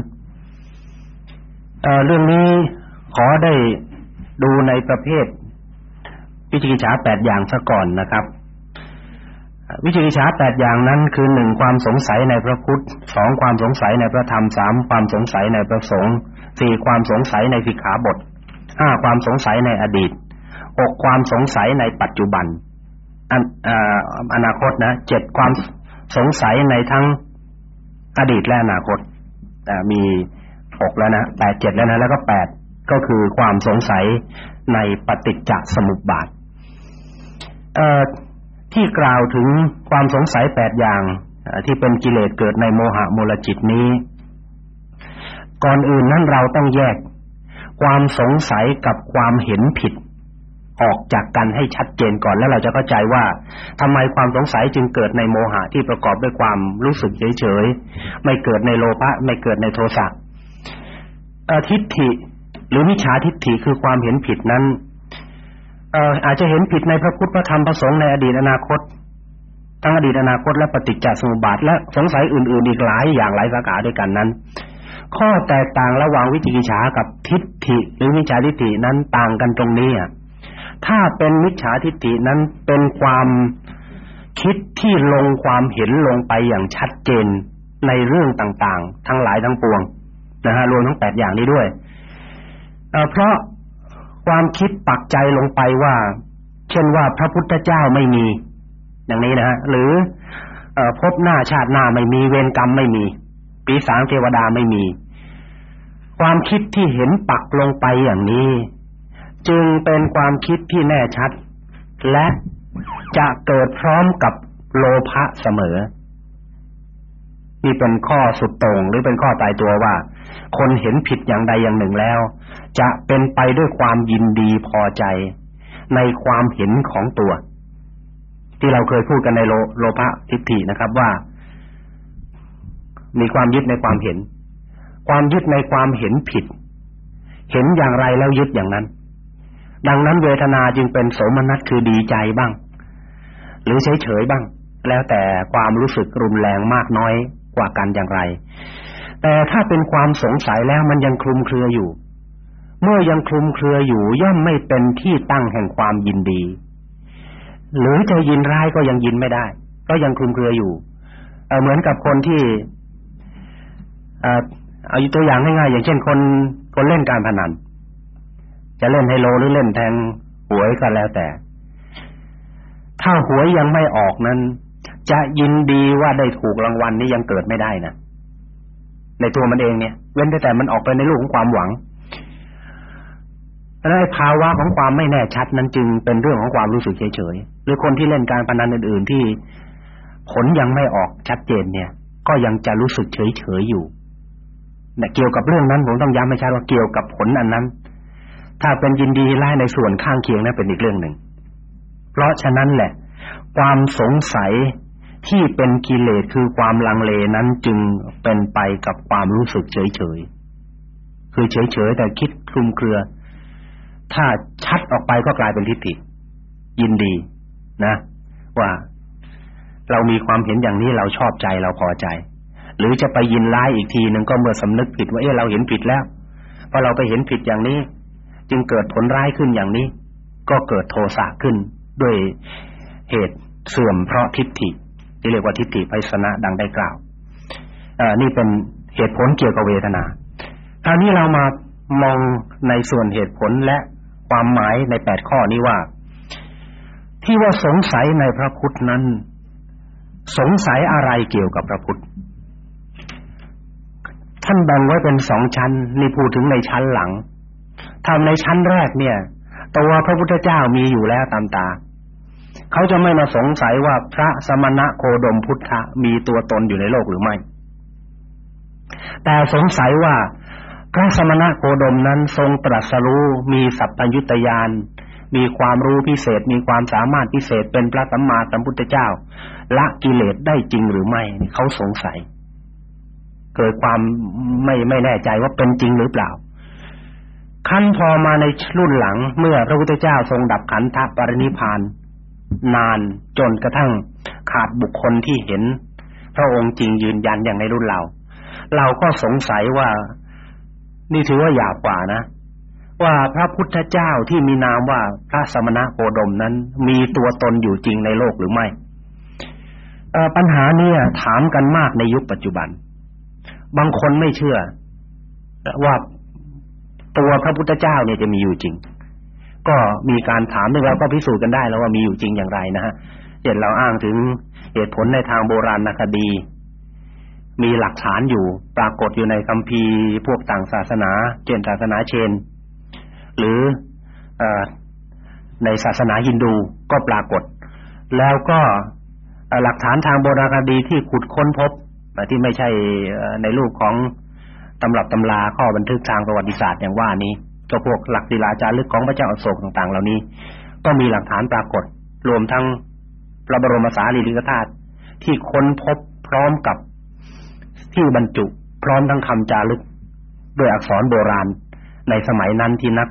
เเรื่องนี้ขอได้ดูในประเภท วิจิกิจฉาแปดอย่างซะก่อนนะครับ วิจิกิจฉาแปดอย่างนั้นคือหนึ่งความสงสัยในพระพุทธสองความสงสัยในพระธรรมสามความสงสัยในพระสงฆ์ สี่ความสงสัยในสิกขาบทห้าความสงสัยในอดีตหกความสงสัยในปัจจุบันอนอนาคตนะเจ็ดความสงสัยในทั้งอดีตและอนาคตมีหกแล้วนะแปดเจ็ดแล้วนะแล้วก็แปดก็คือความสงสัยในปฏิจจสมุปบาทเอ่อที่กล่าวถึงความสงสัยแปดอย่างที่เป็นกิเลสเกิดในโมหะมูลจิตนี้ ก่อนอื่นนั้นเราต้องแยก ความสงสัยกับความเห็นผิด ออกจากกันให้ชัดเจนก่อนแล้วเราจะเข้าใจว่าทำไมความสงสัยจึงเกิดในโมหะที่ประกอบด้วยความรู้สึกเฉยๆไม่เกิดในโลภะไม่เกิดในโทสะทิฏฐิ หรือมิจฉาทิฏฐิคือความเห็นผิดนั้นเอ่ออาจจะเห็นผิดในพระพุทธพระธรรมพระสงฆ์ในอดีตอนาคต ทั้งอดีตอนาคตและปฏิจจสมุปบาทและสงสัยอื่น ๆ อีกหลายอย่างหลายสาขาด้วยกันนั้น ข้อแตกต่างระหว่างวิจิกิจฉากับทิฏฐิหรือมิจฉาทิฏฐินั้นต่างกันตรงนี้อะถ้าเป็นมิจฉาทิฏฐินั้นเป็นความคิดที่ลงความเห็นลงไปอย่างชัดเจนในเรื่องต่างๆ ทั้งหลายทั้งปวงนะฮะรวมทั้งแปดอย่างนี้ด้วยเเพราะความคิดปักใจลงไปว่า เช่นว่าพระพุทธเจ้าไม่มี อย่างนี้นะฮะหรือพบหน้าชาติหน้าไม่มีเวรกรรมไม่มี ปีศาจเทวดาไม่มี ความคิดที่เห็นปักลงไปอย่างนี้ จึงเป็นความคิดที่แน่ชัด และจะเกิดพร้อมกับโลภะเสมอ นี่เป็นข้อสุดตรงหรือเป็นข้อตายตัวว่า คนเห็นผิดอย่างใดอย่างหนึ่งแล้ว จะเป็นไปด้วยความยินดีพอใจ ในความเห็นของตัว ที่เราเคยพูดกันในโลโลภะทิฏฐินะครับว่า มีความยึดในความเห็น ความยึดในความเห็นผิด เห็นอย่างไรแล้วยึดอย่างนั้น ดังนั้นเวทนาจึงเป็นโสมนัสคือดีใจบ้าง หรือเฉยๆบ้าง แล้วแต่ความรู้สึกรุนแรงมากน้อยกว่ากันอย่างไร แต่ถ้าเป็นความสงสัยแล้วมันยังคลุมเครืออยู่ เมื่อยังคลุมเครืออยู่ย่อมไม่เป็นที่ตั้งแห่งความยินดี หรือจะยินร้ายก็ยังยินไม่ได้ ก็ยังคลุมเครืออยู่เเหมือนกับคนที่ เอาตัวอย่างง่ายๆอย่างเช่นคนคนเล่นการพนัน จะเล่นไฮโลหรือเล่นแทงหวยก็แล้วแต่ ถ้าหวยยังไม่ออกนั้น จะยินดีว่าได้ถูกรางวัลนี้ยังเกิดไม่ได้นะในตัวมันเองเนี่ย เว้นแต่แต่มันออกไปในรูปของความหวังและภาวะของความไม่แน่ชัดนั้นจึงเป็นเรื่องของความรู้สึกเฉยๆหรือคนที่เล่นการพนันอื่นๆที่ผลยังไม่ออกชัดเจนเนี่ย ก็ยังจะรู้สึกเฉยๆอยู่ นะเกี่ยวกับเรื่องนั้นผมต้องย้ำให้ชัดว่าเกี่ยวกับผลอันนั้น ถ้าเป็นยินดีไล่ในส่วนข้างเคียงนั้นเป็นอีกเรื่องหนึ่ง เพราะฉะนั้นแหละ ความสงสัยที่เป็นกิเลสคือความลังเลนั้นจึงเป็นไปกับความรู้สึกเฉยๆคือเฉยๆแต่คิดคลุมเครือ ถ้าชัดออกไปก็กลายเป็นทิฏฐิยินดี นะ ว่าเรามีความเห็นอย่างนี้เราชอบใจเราพอใจ หรือจะไปยินร้ายอีกทีหนึ่งก็เมื่อสำนึกผิดว่าเอ๊ะเราเห็นผิดแล้วพอเราไปเห็นผิดอย่างนี้ จึงเกิดผลร้ายขึ้นอย่างนี้ ก็เกิดโทสะขึ้นด้วยเหตุเสื่อมเพราะทิฏฐิที่เรียกว่าทิฏฐิไพศนะดังได้กล่าวอ่านี่เป็นเหตุผลเกี่ยวกับเวทนาคราวนี้เรามามองในส่วนเหตุผลและความหมายในแปดข้อนี้ว่า ที่ว่าสงสัยในพระพุทธนั้น สงสัยอะไรเกี่ยวกับพระพุทธ ท่านแบ่งไว้เป็นสองชั้นนี่พูดถึงในชั้นหลังถ้าในชั้นแรกเนี่ย ตัวพระพุทธเจ้ามีอยู่แล้วตามตา เขาจะไม่มาสงสัยว่าพระสมณะโคดมพุทธะมีตัวตนอยู่ในโลกหรือไม่ แต่สงสัยว่าพระสมณะโคดมนั้นทรงตรัสรู้มีสัพพัญญุตยานมีความรู้พิเศษ มีความสามารถพิเศษเป็นพระสัมมาสัมพุทธเจ้าละกิเลสได้จริงหรือไม่เขาสงสัย เกิดความไม่ไม่แน่ใจว่าเป็นจริงหรือเปล่าขั้นพอมาในรุ่นหลังเมื่อพระพุทธเจ้าทรงดับขันธปรินิพานนานจนกระทั่งขาดบุคคลที่เห็น พระองค์จริงยืนยันอย่างในรุ่นเรา เราก็สงสัยว่านี่ถือว่าหยาบกว่านะ ว่าพระพุทธเจ้าที่มีนามว่าพระสมณะโคดมนั้น มีตัวตนอยู่จริงในโลกหรือไม่ปัญหาเนี่ยถามกันมากในยุคปัจจุบัน บางคนไม่เชื่อว่าตัวพระพุทธเจ้าเนี่ยจะมีอยู่จริง ก็มีการถามซึ่งเราก็พิสูจน์กันได้แล้วว่ามีอยู่จริงอย่างไรนะฮะเห็นเราอ้างถึงเหตุผลในทางโบราณคดี มีหลักฐานอยู่ ปรากฏอยู่ในคัมภีร์พวกต่างศาสนา เช่นศาสนาเชน หรืออในศาสนาฮินดูก็ปรากฏ แล้วก็หลักฐานทางโบราณคดีที่ขุดค้นพบ ที่ไม่ใช่ในรูปของตำรับตำราข้อบันทึกทางประวัติศาสตร์อย่างว่านี้ก็พวกหลักศิลาจารึกของพระเจ้าอโศกต่าง ๆ เหล่านี้ ก็มีหลักฐานปรากฏ รวมทั้งพระบรมสารีริกธาตุที่ค้นพบพร้อมกับที่บรรจุ พร้อมทั้งคำจารึกด้วยอักษรโบราณในสมัยนั้นที่นัก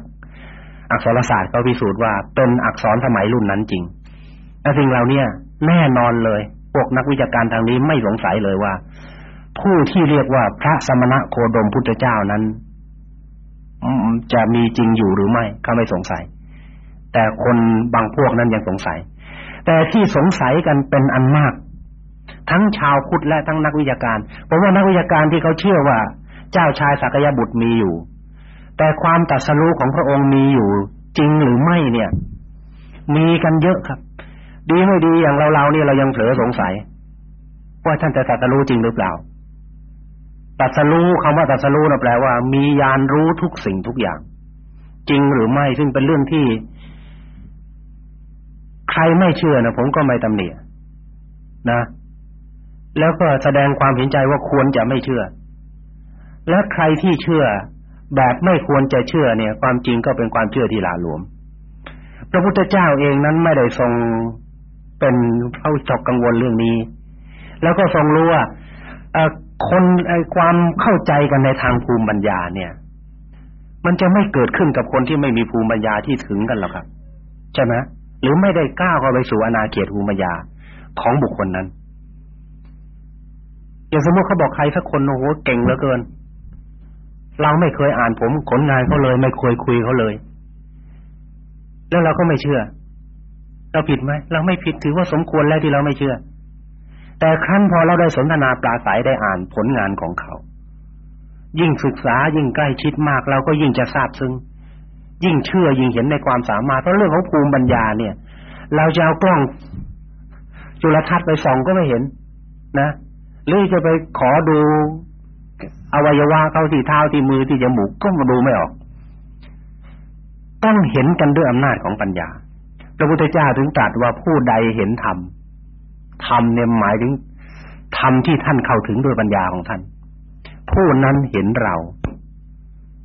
อักษรศาสตร์ก็พิสูจน์ว่าเป็นอักษรสมัยรุ่นนั้นจริงและสิ่งเหล่านี้แน่นอนเลย พวกนักวิชาการทางนี้ไม่สงสัยเลยว่า ผู้ที่เรียกว่าพระสมณะโคดมพุทธเจ้านั้นจะมีจริงอยู่หรือไม่เขาไม่สงสัย แต่คนบางพวกนั้นยังสงสัย แต่ที่สงสัยกันเป็นอันมาก ทั้งชาวพุทธและทั้งนักวิชาการเพราะว่านักวิชาการที่เขาเชื่อว่า เจ้าชายสักยบุตรมีอยู่ แต่ความตัดสรู้ของพระองค์มีอยู่ จริงหรือไม่เนี่ย มีกันเยอะครับ ดีไม่ดีอย่างเราเราเนี่ยเรายังเผลอสงสัย ว่าท่านจะตัดสรู้จริงหรือเปล่า ตัสรู้คำว่าตัสรู้นะแปลว่า มียานรู้ทุกสิ่งทุกอย่าง จริงหรือไม่ซึ่งเป็นเรื่องที่ ใครไม่เชื่อนะผมก็ไม่ตำหนินะ แล้วก็แสดงความเห็นใจว่าควรจะไม่เชื่อ และใครที่เชื่อ แบบไม่ควรจะเชื่อเนี่ย ความจริงก็เป็นความเชื่อที่หลาหลวม พระพุทธเจ้าเองนั้นไม่ได้ทรงเป็นเข้าจอกกังวลเรื่องนี้ แล้วก็ทรงรู้ว่า คนไอ้ความเข้าใจกันในทางภูมิปัญญาเนี่ย มันจะไม่เกิดขึ้นกับคนที่ไม่มีภูมิปัญญาที่ถึงกันหรอกครับใช่ไหมหรือไม่ได้ก้าวเข้าไปสู่อนาเขตภูมิปัญญาของบุคคลนั้นอย่างสมมติเขาบอกใครสักคนโอ้โหเก่งเหลือเกิน เราไม่เคยอ่านผมผลงานเขาเลย ไม่เคยคุยเขาเลย แล้วเราก็ไม่เชื่อ เราผิดไหมเราไม่ผิดถือว่าสมควรแล้วที่เราไม่เชื่อ แต่ครั้นพอเราได้สนทนาปราศัยได้อ่านผลงานของเขา ยิ่งศึกษายิ่งใกล้ชิดมากเราก็ยิ่งจะทราบซึ้งยิ่งเชื่อยิ่งเห็นในความสามารถเพราะเรื่องของภูมิปัญญาเนี่ย เราจะเอากล้องจุลทรรศน์ไปส่องก็ไม่เห็น นะหรือจะไปขอดูอวัยวะเข้าที่เท้าที่มือที่จมูกก็มาดูไม่ออก ต้องเห็นกันด้วยอำนาจของปัญญา พระพุทธเจ้าถึงตรัสว่าผู้ใดเห็นธรรม ธรรมเนี่ยหมายถึงธรรมที่ท่านเข้าถึงด้วยปัญญาของท่าน ผู้นั้นเห็นเรา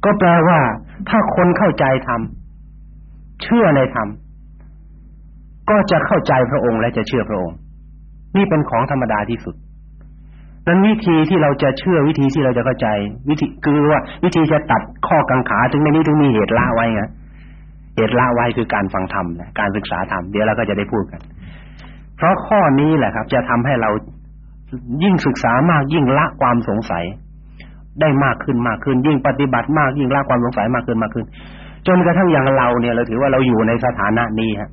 ก็แปลว่า ถ้าคนเข้าใจธรรมเชื่อในธรรมก็จะเข้าใจพระองค์และจะเชื่อพระองค์ นี่เป็นของธรรมดาที่สุดนั้นวิธีที่เราจะเชื่อวิธีที่เราจะเข้าใจ วิธีคือว่า วิธีจะตัดข้อกังขาถึงในนี้ถึงมีเหตุละไว้ไงเหตุละไว้คือการฟังธรรมการศึกษาธรรมเดี๋ยวเราก็จะได้พูดกัน เพราะข้อนี้แหละครับ จะทำให้เรายิ่งศึกษามากยิ่งละความสงสัย ได้มากขึ้นมากขึ้น ยิ่งปฏิบัติมากยิ่งละความสงสัยมากขึ้นมากขึ้น จนกระทั่งอย่างเราเนี่ย เราถือว่าเราอยู่ในสถานะนี้ฮะ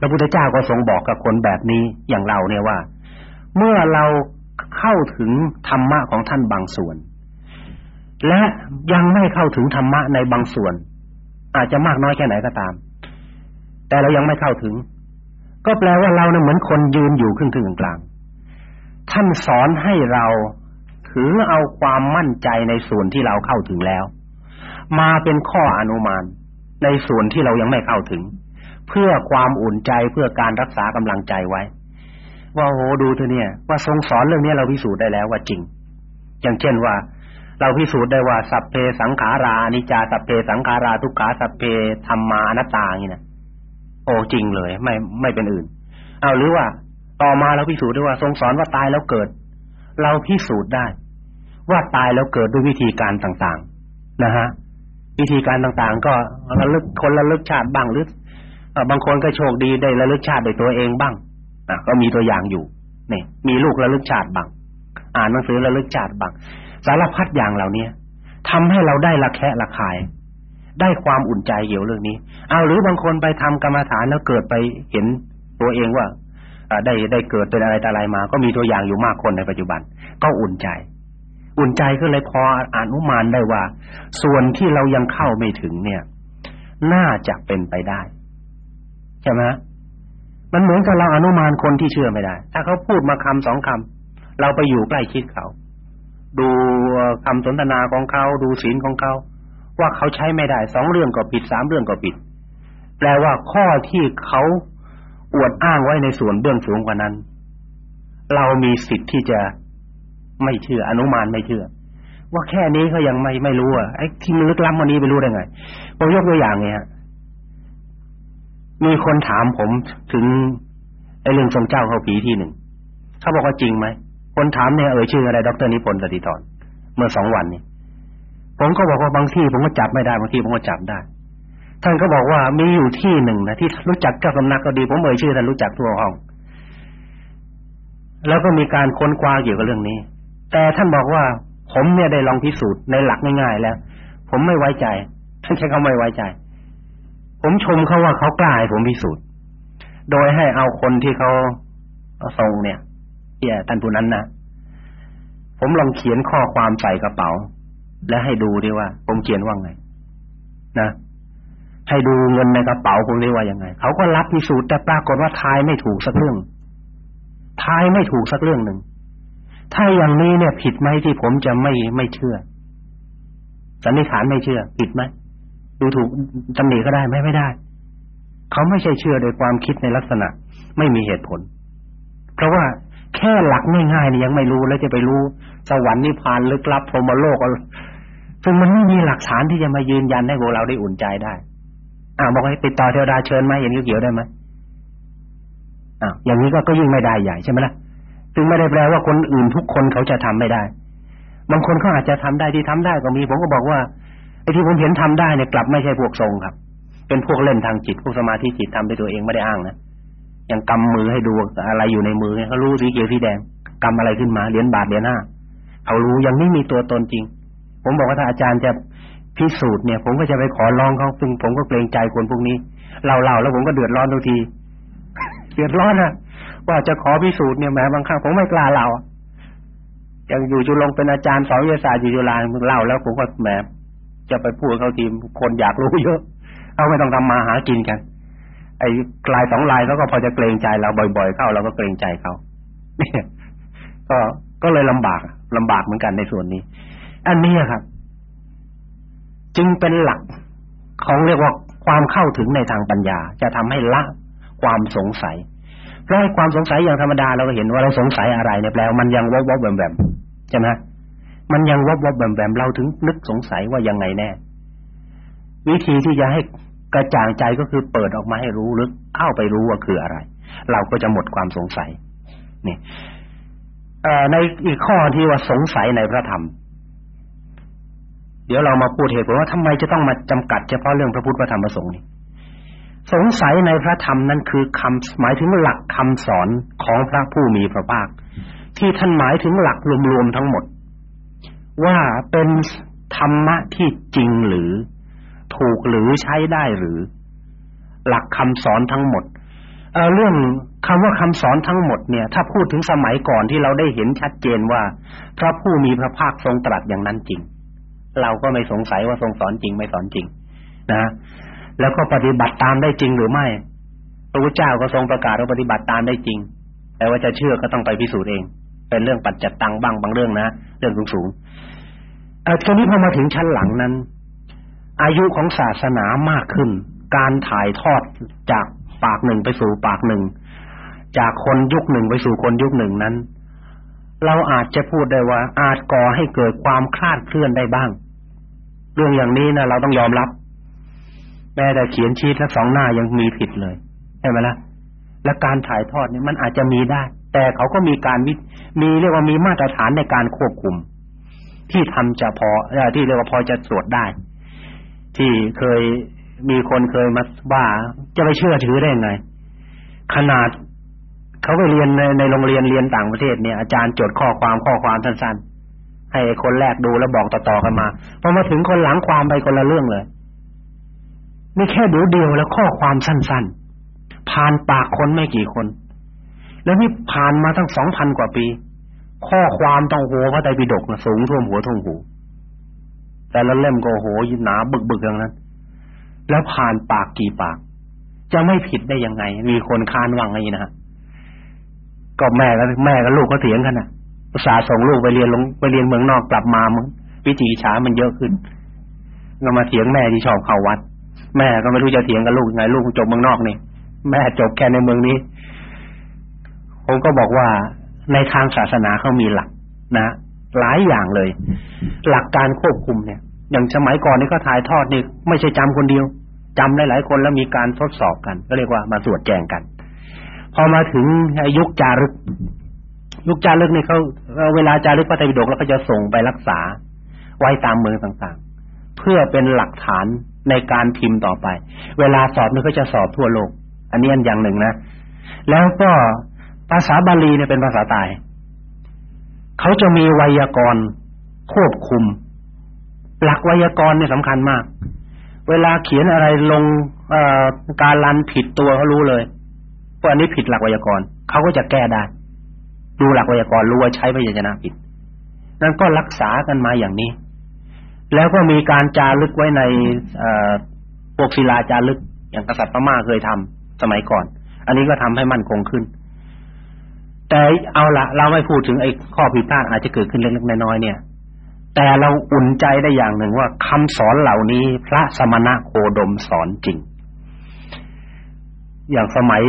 พระพุทธเจ้าก็ทรงบอกกับคนแบบนี้อย่างเราเนี่ยว่า เมื่อเราเข้าถึงธรรมะของท่านบางส่วน และยังไม่เข้าถึงธรรมะในบางส่วน อาจจะมากน้อยแค่ไหนก็ตาม แต่เรายังไม่เข้าถึง ก็แปลว่าเราเนี่ยเหมือนคนยืนอยู่ครึ่งๆกลางท่านสอนให้เราถือเอาความมั่นใจในส่วนที่เราเข้าถึงแล้ว มาเป็นข้ออนุมานในส่วนที่เรายังไม่เข้าถึง เพื่อความอุ่นใจเพื่อการรักษากำลังใจไว้ ว่าโหดูเธอเนี่ย ว่าทรงสอนเรื่องนี้เราพิสูจน์ได้แล้วว่าจริง อย่างเช่นว่า เราพิสูจน์ได้ว่าสัพเพสังขารานิจาสัพเพสังขาราทุกขาสัพเพธรรมานัตตาอย่างนี้นะ โอ้จริงเลย ไม่ไม่เป็นอื่น เอาหรือว่า ต่อมาเราพิสูจน์ได้ว่าทรงสอนว่าตายแล้วเกิด เราพิสูจน์ได้ ว่าตายแล้วเกิดด้วยวิธีการต่างๆ นะฮะวิธีการต่างๆ ก็ระลึกคนระลึกชาติบ้างหรือบางคนก็โชคดีได้ระลึกชาติโดยตัวเองบ้างอะก็มีตัวอย่างอยู่นี่มีลูกระลึกชาติบ้างอ่านหนังสือระลึกชาติบ้างสารพัดอย่างเหล่านี้ทำให้เราได้ละแคะละคาย ได้ความอุ่นใจเกี่ยวเรื่องนี้เอาหรือบางคนไปทำกรรมฐานแล้วเกิดไปเห็นตัวเองว่าได้ได้เกิดเป็นอะไรแต่อะไรมา ก็มีตัวอย่างอยู่มากคนในปัจจุบัน ก็อุ่นใจ อุ่นใจก็เลยพออนุมานได้ว่า ส่วนที่เรายังเข้าไม่ถึงเนี่ย น่าจะเป็นไปได้ใช่ไหมมันเหมือนกับเราอนุมานคนที่เชื่อไม่ได้ ถ้าเขาพูดมาคำสองคำเราไปอยู่ใกล้ชิดเขา ดูคำสนทนาของเขา ดูศีลของเขา ว่าเขาใช้ไม่ได้สองเรื่องก็ผิดสามเรื่องก็ผิด แปลว่าข้อที่เขาอวดอ้างไว้ในส่วนเบื้องสูงกว่านั้น เรามีสิทธิ์ที่จะไม่เชื่ออนุมานไม่เชื่อ ว่าแค่นี้เขายังไม่ไม่รู้อะไอ้ที่มันลึกล้ำวันนี้ไปรู้ได้ไงผมยกตัวอย่างเนี่ยมีคนถามผมถึงไอ้เรื่องทรงเจ้าเขาผีที่หนึ่งเขาบอกว่าจริงไหมคนถามเนี่ยเอ่ยชื่ออะไรดรนิพนธ์สติธรเมื่อสองวันนี้ ผมก็บอกว่าบางที่ผมก็จับไม่ได้บางที่ผมก็จับได้ ท่านก็บอกว่ามีอยู่ที่หนึ่งนะที่รู้จักเจ้าสำนักก็ดีผมเอ่ยชื่อท่านรู้จักทั่วห้อง แล้วก็มีการค้นคว้าเกี่ยวกับเรื่องนี้ แต่ท่านบอกว่าผมเนี่ยได้ลองพิสูจน์ในหลักง่ายๆแล้ว ผมไม่ไว้ใจ ท่านใช้คำไม่ไว้ใจ ผมชมเขาว่าเขากล้าให้ผมพิสูจน์ โดยให้เอาคนที่เขาทรงเนี่ยเอี่ยท่านผู้นั้นนะผมลองเขียนข้อความใส่กระเป๋า และให้ดูดีว่า ผมเขียนว่าไง นะ ให้ดูเงินในกระเป๋าผมเรียว่ายังไง เขาก็รับพิสูจน์แต่ปรากฏว่าทายไม่ถูกสักเรื่องทายไม่ถูกสักเรื่องหนึ่ง ถ้าอย่างนี้เนี่ย ผิดไหมที่ผมจะไม่ไม่เชื่อสันนิษฐานไม่เชื่อ ผิดไหมดูถูกตำหนิก็ได้ไหมไม่ได้ เขาไม่ใช่เชื่อโดยความคิดในลักษณะ ไม่มีเหตุผล เพราะว่าแค่หลักง่ายๆนี่ยังไม่รู้แล้วจะไปรู้ สวรรค์นิพพานลึกลับพรหมโลก ซึ่งมันไม่มีหลักฐานที่จะมายืนยันให้พวกเราได้อุ่นใจได้อ่าบอกให้ติดต่อเทวดาเชิญไหมอย่างนี้เกี่ยวได้ไหมอ่าอย่างนี้ก็ก็ยิ่งไม่ได้ใหญ่ใช่ไหมล่ะซึ่งไม่ได้แปลว่าคนอื่นทุกคนเขาจะทำไม่ได้ บางคนเขาอาจจะทำได้ที่ทำได้ก็มี ผมก็บอกว่าไอ้ที่ผมเห็นทำได้เนี่ยกลับไม่ใช่พวกทรงครับ เป็นพวกเล่นทางจิตพวกสมาธิจิตทำด้วยตัวเองไม่ได้อ้างนะอย่างกำมือให้ดูอะไรอยู่ในมือเขารู้สีเขียวสีแดงกำอะไรขึ้นมาเหรียญบาทเหรียญห้าเขารู้ยังไม่มีตัวตนจริง ผมบอกว่าถ้าอาจารย์จะพิสูจน์เนี่ย ผมก็จะไปขอร้องเขาซึ่งผมก็เกรงใจคนพวกนี้เล่าๆแล้วผมก็เดือดร้อนทุกทีเดือดร้อนนะว่าจะขอพิสูจน์เนี่ยแม้บางครั้งผมไม่กล้าเล่าอย่างอยู่จุลงเป็นอาจารย์สอนวิทยาศาสตร์อยู่จุฬาเล่าแล้วผมก็แหมจะไปพูดเขาทีมคนอยากรู้เยอะเขาไม่ต้องทำมาหากินกัน ไอ้ลายสองลายเขาก็พอจะเกรงใจเราบ่อย ๆ เข้าเราก็เกรงใจเขาเนี่ยก็ก็เลยลำบากลำบากเหมือนกันในส่วนนี้ อันนี้ครับ จึงเป็นหลักของเรียกว่าความเข้าถึงในทางปัญญา จะทำให้ละความสงสัยเพราะความสงสัยอย่างธรรมดาเราก็เห็นว่าเราสงสัยอะไรเนี่ยแปลว่ามันยังวบวบแวมแวมใช่ไหมมันยังวบวบแวมแวมเราถึงนึกสงสัยว่ายังไงแน่ วิธีที่จะให้กระจ่างใจก็คือเปิดออกมาให้รู้ลึกเข้าไปรู้ว่าคืออะไร เราก็จะหมดความสงสัยนี่ในอีกข้อที่ว่าสงสัยในพระธรรม เดี๋ยวเรามาพูดเหตุผลว่าทำไมจะต้องมาจำกัดเฉพาะเรื่องพระพุทธพระธรรมพระสงฆ์นี่สงสัยในพระธรรมนั้นคือคำหมายถึงหลักคำสอนของพระผู้มีพระภาค ที่ท่านหมายถึงหลักรวมๆทั้งหมด ว่าเป็นธรรมะที่จริงหรือ ถูกหรือใช้ได้หรือ หลักคำสอนทั้งหมดเเรื่องคำว่าคำสอนทั้งหมดเนี่ย ถ้าพูดถึงสมัยก่อนที่เราได้เห็นชัดเจนว่า พระผู้มีพระภาคทรงตรัสอย่างนั้นจริง เราก็ไม่สงสัยว่าทรงสอนจริงไม่สอนจริงนะแล้วก็ปฏิบัติตามได้จริงหรือไม่ พระพุทธเจ้าก็ทรงประกาศว่าปฏิบัติตามได้จริง แต่ว่าจะเชื่อก็ต้องไปพิสูจน์เอง เป็นเรื่องปัจจัตตังบ้างบางเรื่องนะเรื่องสูงๆเอ่อทีนี้พอมาถึงชั้นหลังนั้น อายุของศาสนามากขึ้น การถ่ายทอดจากปากหนึ่งไปสู่ปากหนึ่ง จากคนยุคหนึ่งไปสู่คนยุคหนึ่งนั้น เราอาจจะพูดได้ว่า อาจก่อให้เกิดความคลาดเคลื่อนได้บ้าง เรื่องอย่างนี้นะเราต้องยอมรับ แม้แต่เขียนชีตทั้งสองหน้ายังมีผิดเลยใช่ไหมละ่ะและการถ่ายทอดเนี่ยมันอาจจะมีได้ แต่เขาก็มีการมีเรียกว่ามีมาตรฐานในการควบคุม ที่ทำจะพอที่เรียกว่าพอจะตรวจได้ ที่เคยมีคนเคยมาว่าจะไปเชื่อถือได้ยังไง ขนาด เขาไปเรียนในในโรงเรียนเรียนต่างประเทศเนี่ยอาจารย์จดข้อความข้อความสั้นๆให้คนแรกดูแล้วบอกต่อๆกันมาพอมาถึงคนหลังความไปคนละเรื่องเลยนี่แค่เดียวเดียวแล้วข้อความสั้นๆ ผ่านปากคนไม่กี่คน แล้วนี่ผ่านมาตั้งสองพันกว่าปี ข้อความต้องโหพระไตรปิฎกสูงท่วมหัวท่วมหู แต่ละเล่มก็โหยหนาบึกๆอย่างนั้น แล้วผ่านปากกี่ปาก จะไม่ผิดได้ยังไง มีคนค้านว่างไงนะฮะ ก็แม่กับแม่กับลูกก็เถียงกันนะอุตส่าห์ส่งลูกไปเรียนลงไปเรียนเมืองนอกกลับมามึงวิจิช้ามันเยอะขึ้นก็มาเถียงแม่ที่ชอบเข้าวัด แม่ก็ไม่รู้จะเถียงกับลูกไงลูกจบเมืองนอกนี่แม่จบแค่ในเมืองนี้ ผมก็บอกว่าในทางศาสนาเขามีหลัก นะหลายอย่างเลย หลักการควบคุมเนี่ย อย่างสมัยก่อนนี่ก็ถ่ายทอดนี่ไม่ใช่จำคนเดียวจำหลายๆคนแล้วมีการทดสอบกัน ก็เรียกว่ามาตรวจแจงกัน พอมาถึงยุคจารึก ยุคจารึกนี่เขาเวลาจารึกพระไตรปิฎกแล้วก็จะส่งไปรักษา ไว้ตามเมืองต่างๆ เพื่อเป็นหลักฐานในการพิมพ์ต่อไป เวลาสอบนี่ก็จะสอบทั่วโลก อันนี้อันอย่างหนึ่งนะ แล้วก็ภาษาบาลีเนี่ยเป็นภาษาตาย เขาจะมีไวยากรณ์ควบคุม หลักไวยากรณ์เนี่ยสำคัญมาก เวลาเขียนอะไรลงการลันผิดตัวเขารู้เลย ว่าอันนี้ผิดหลักไวยากรณ์เขาก็จะแก้ได้ดูหลักไวยากรณ์รู้ว่าใช้พยัญชนะผิดนั่นก็รักษากันมาอย่างนี้ แล้วก็มีการจารึกไว้ในพวกศิลาจารึก อย่างกษัตริย์พม่าเคยทำสมัยก่อน อันนี้ก็ทำให้มั่นคงขึ้น แต่เอาละเราไม่พูดถึงไอ้ข้อผิดพลาดอาจจะเกิดขึ้นเล็กๆน้อยๆเนี่ย แต่เราอุ่นใจได้อย่างหนึ่งว่าคำสอนเหล่านี้ พระสมณะโคดมสอนจริง อย่างสมัย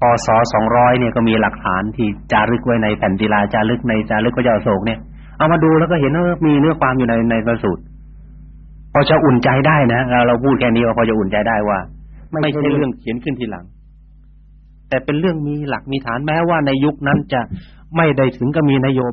พศ200เนี่ยก็มีหลักฐานที่จารึกไว้ในแผ่นศิลาจารึกในจารึกพระเจ้าโศกเนี่ยเอามาดูแล้วก็เห็นว่ามีเนื้อความอยู่ในในพระสูตรพอจะอุ่นใจได้นะเราเราพูดแค่นี้ว่าพอจะอุ่นใจได้ว่า ไม่ใช่เรื่องเขียนขึ้นทีหลัง แต่เป็นเรื่องมีหลักมีฐานแม้ว่าในยุคนั้นจะไม่ได้ถึงกับมีนโยบ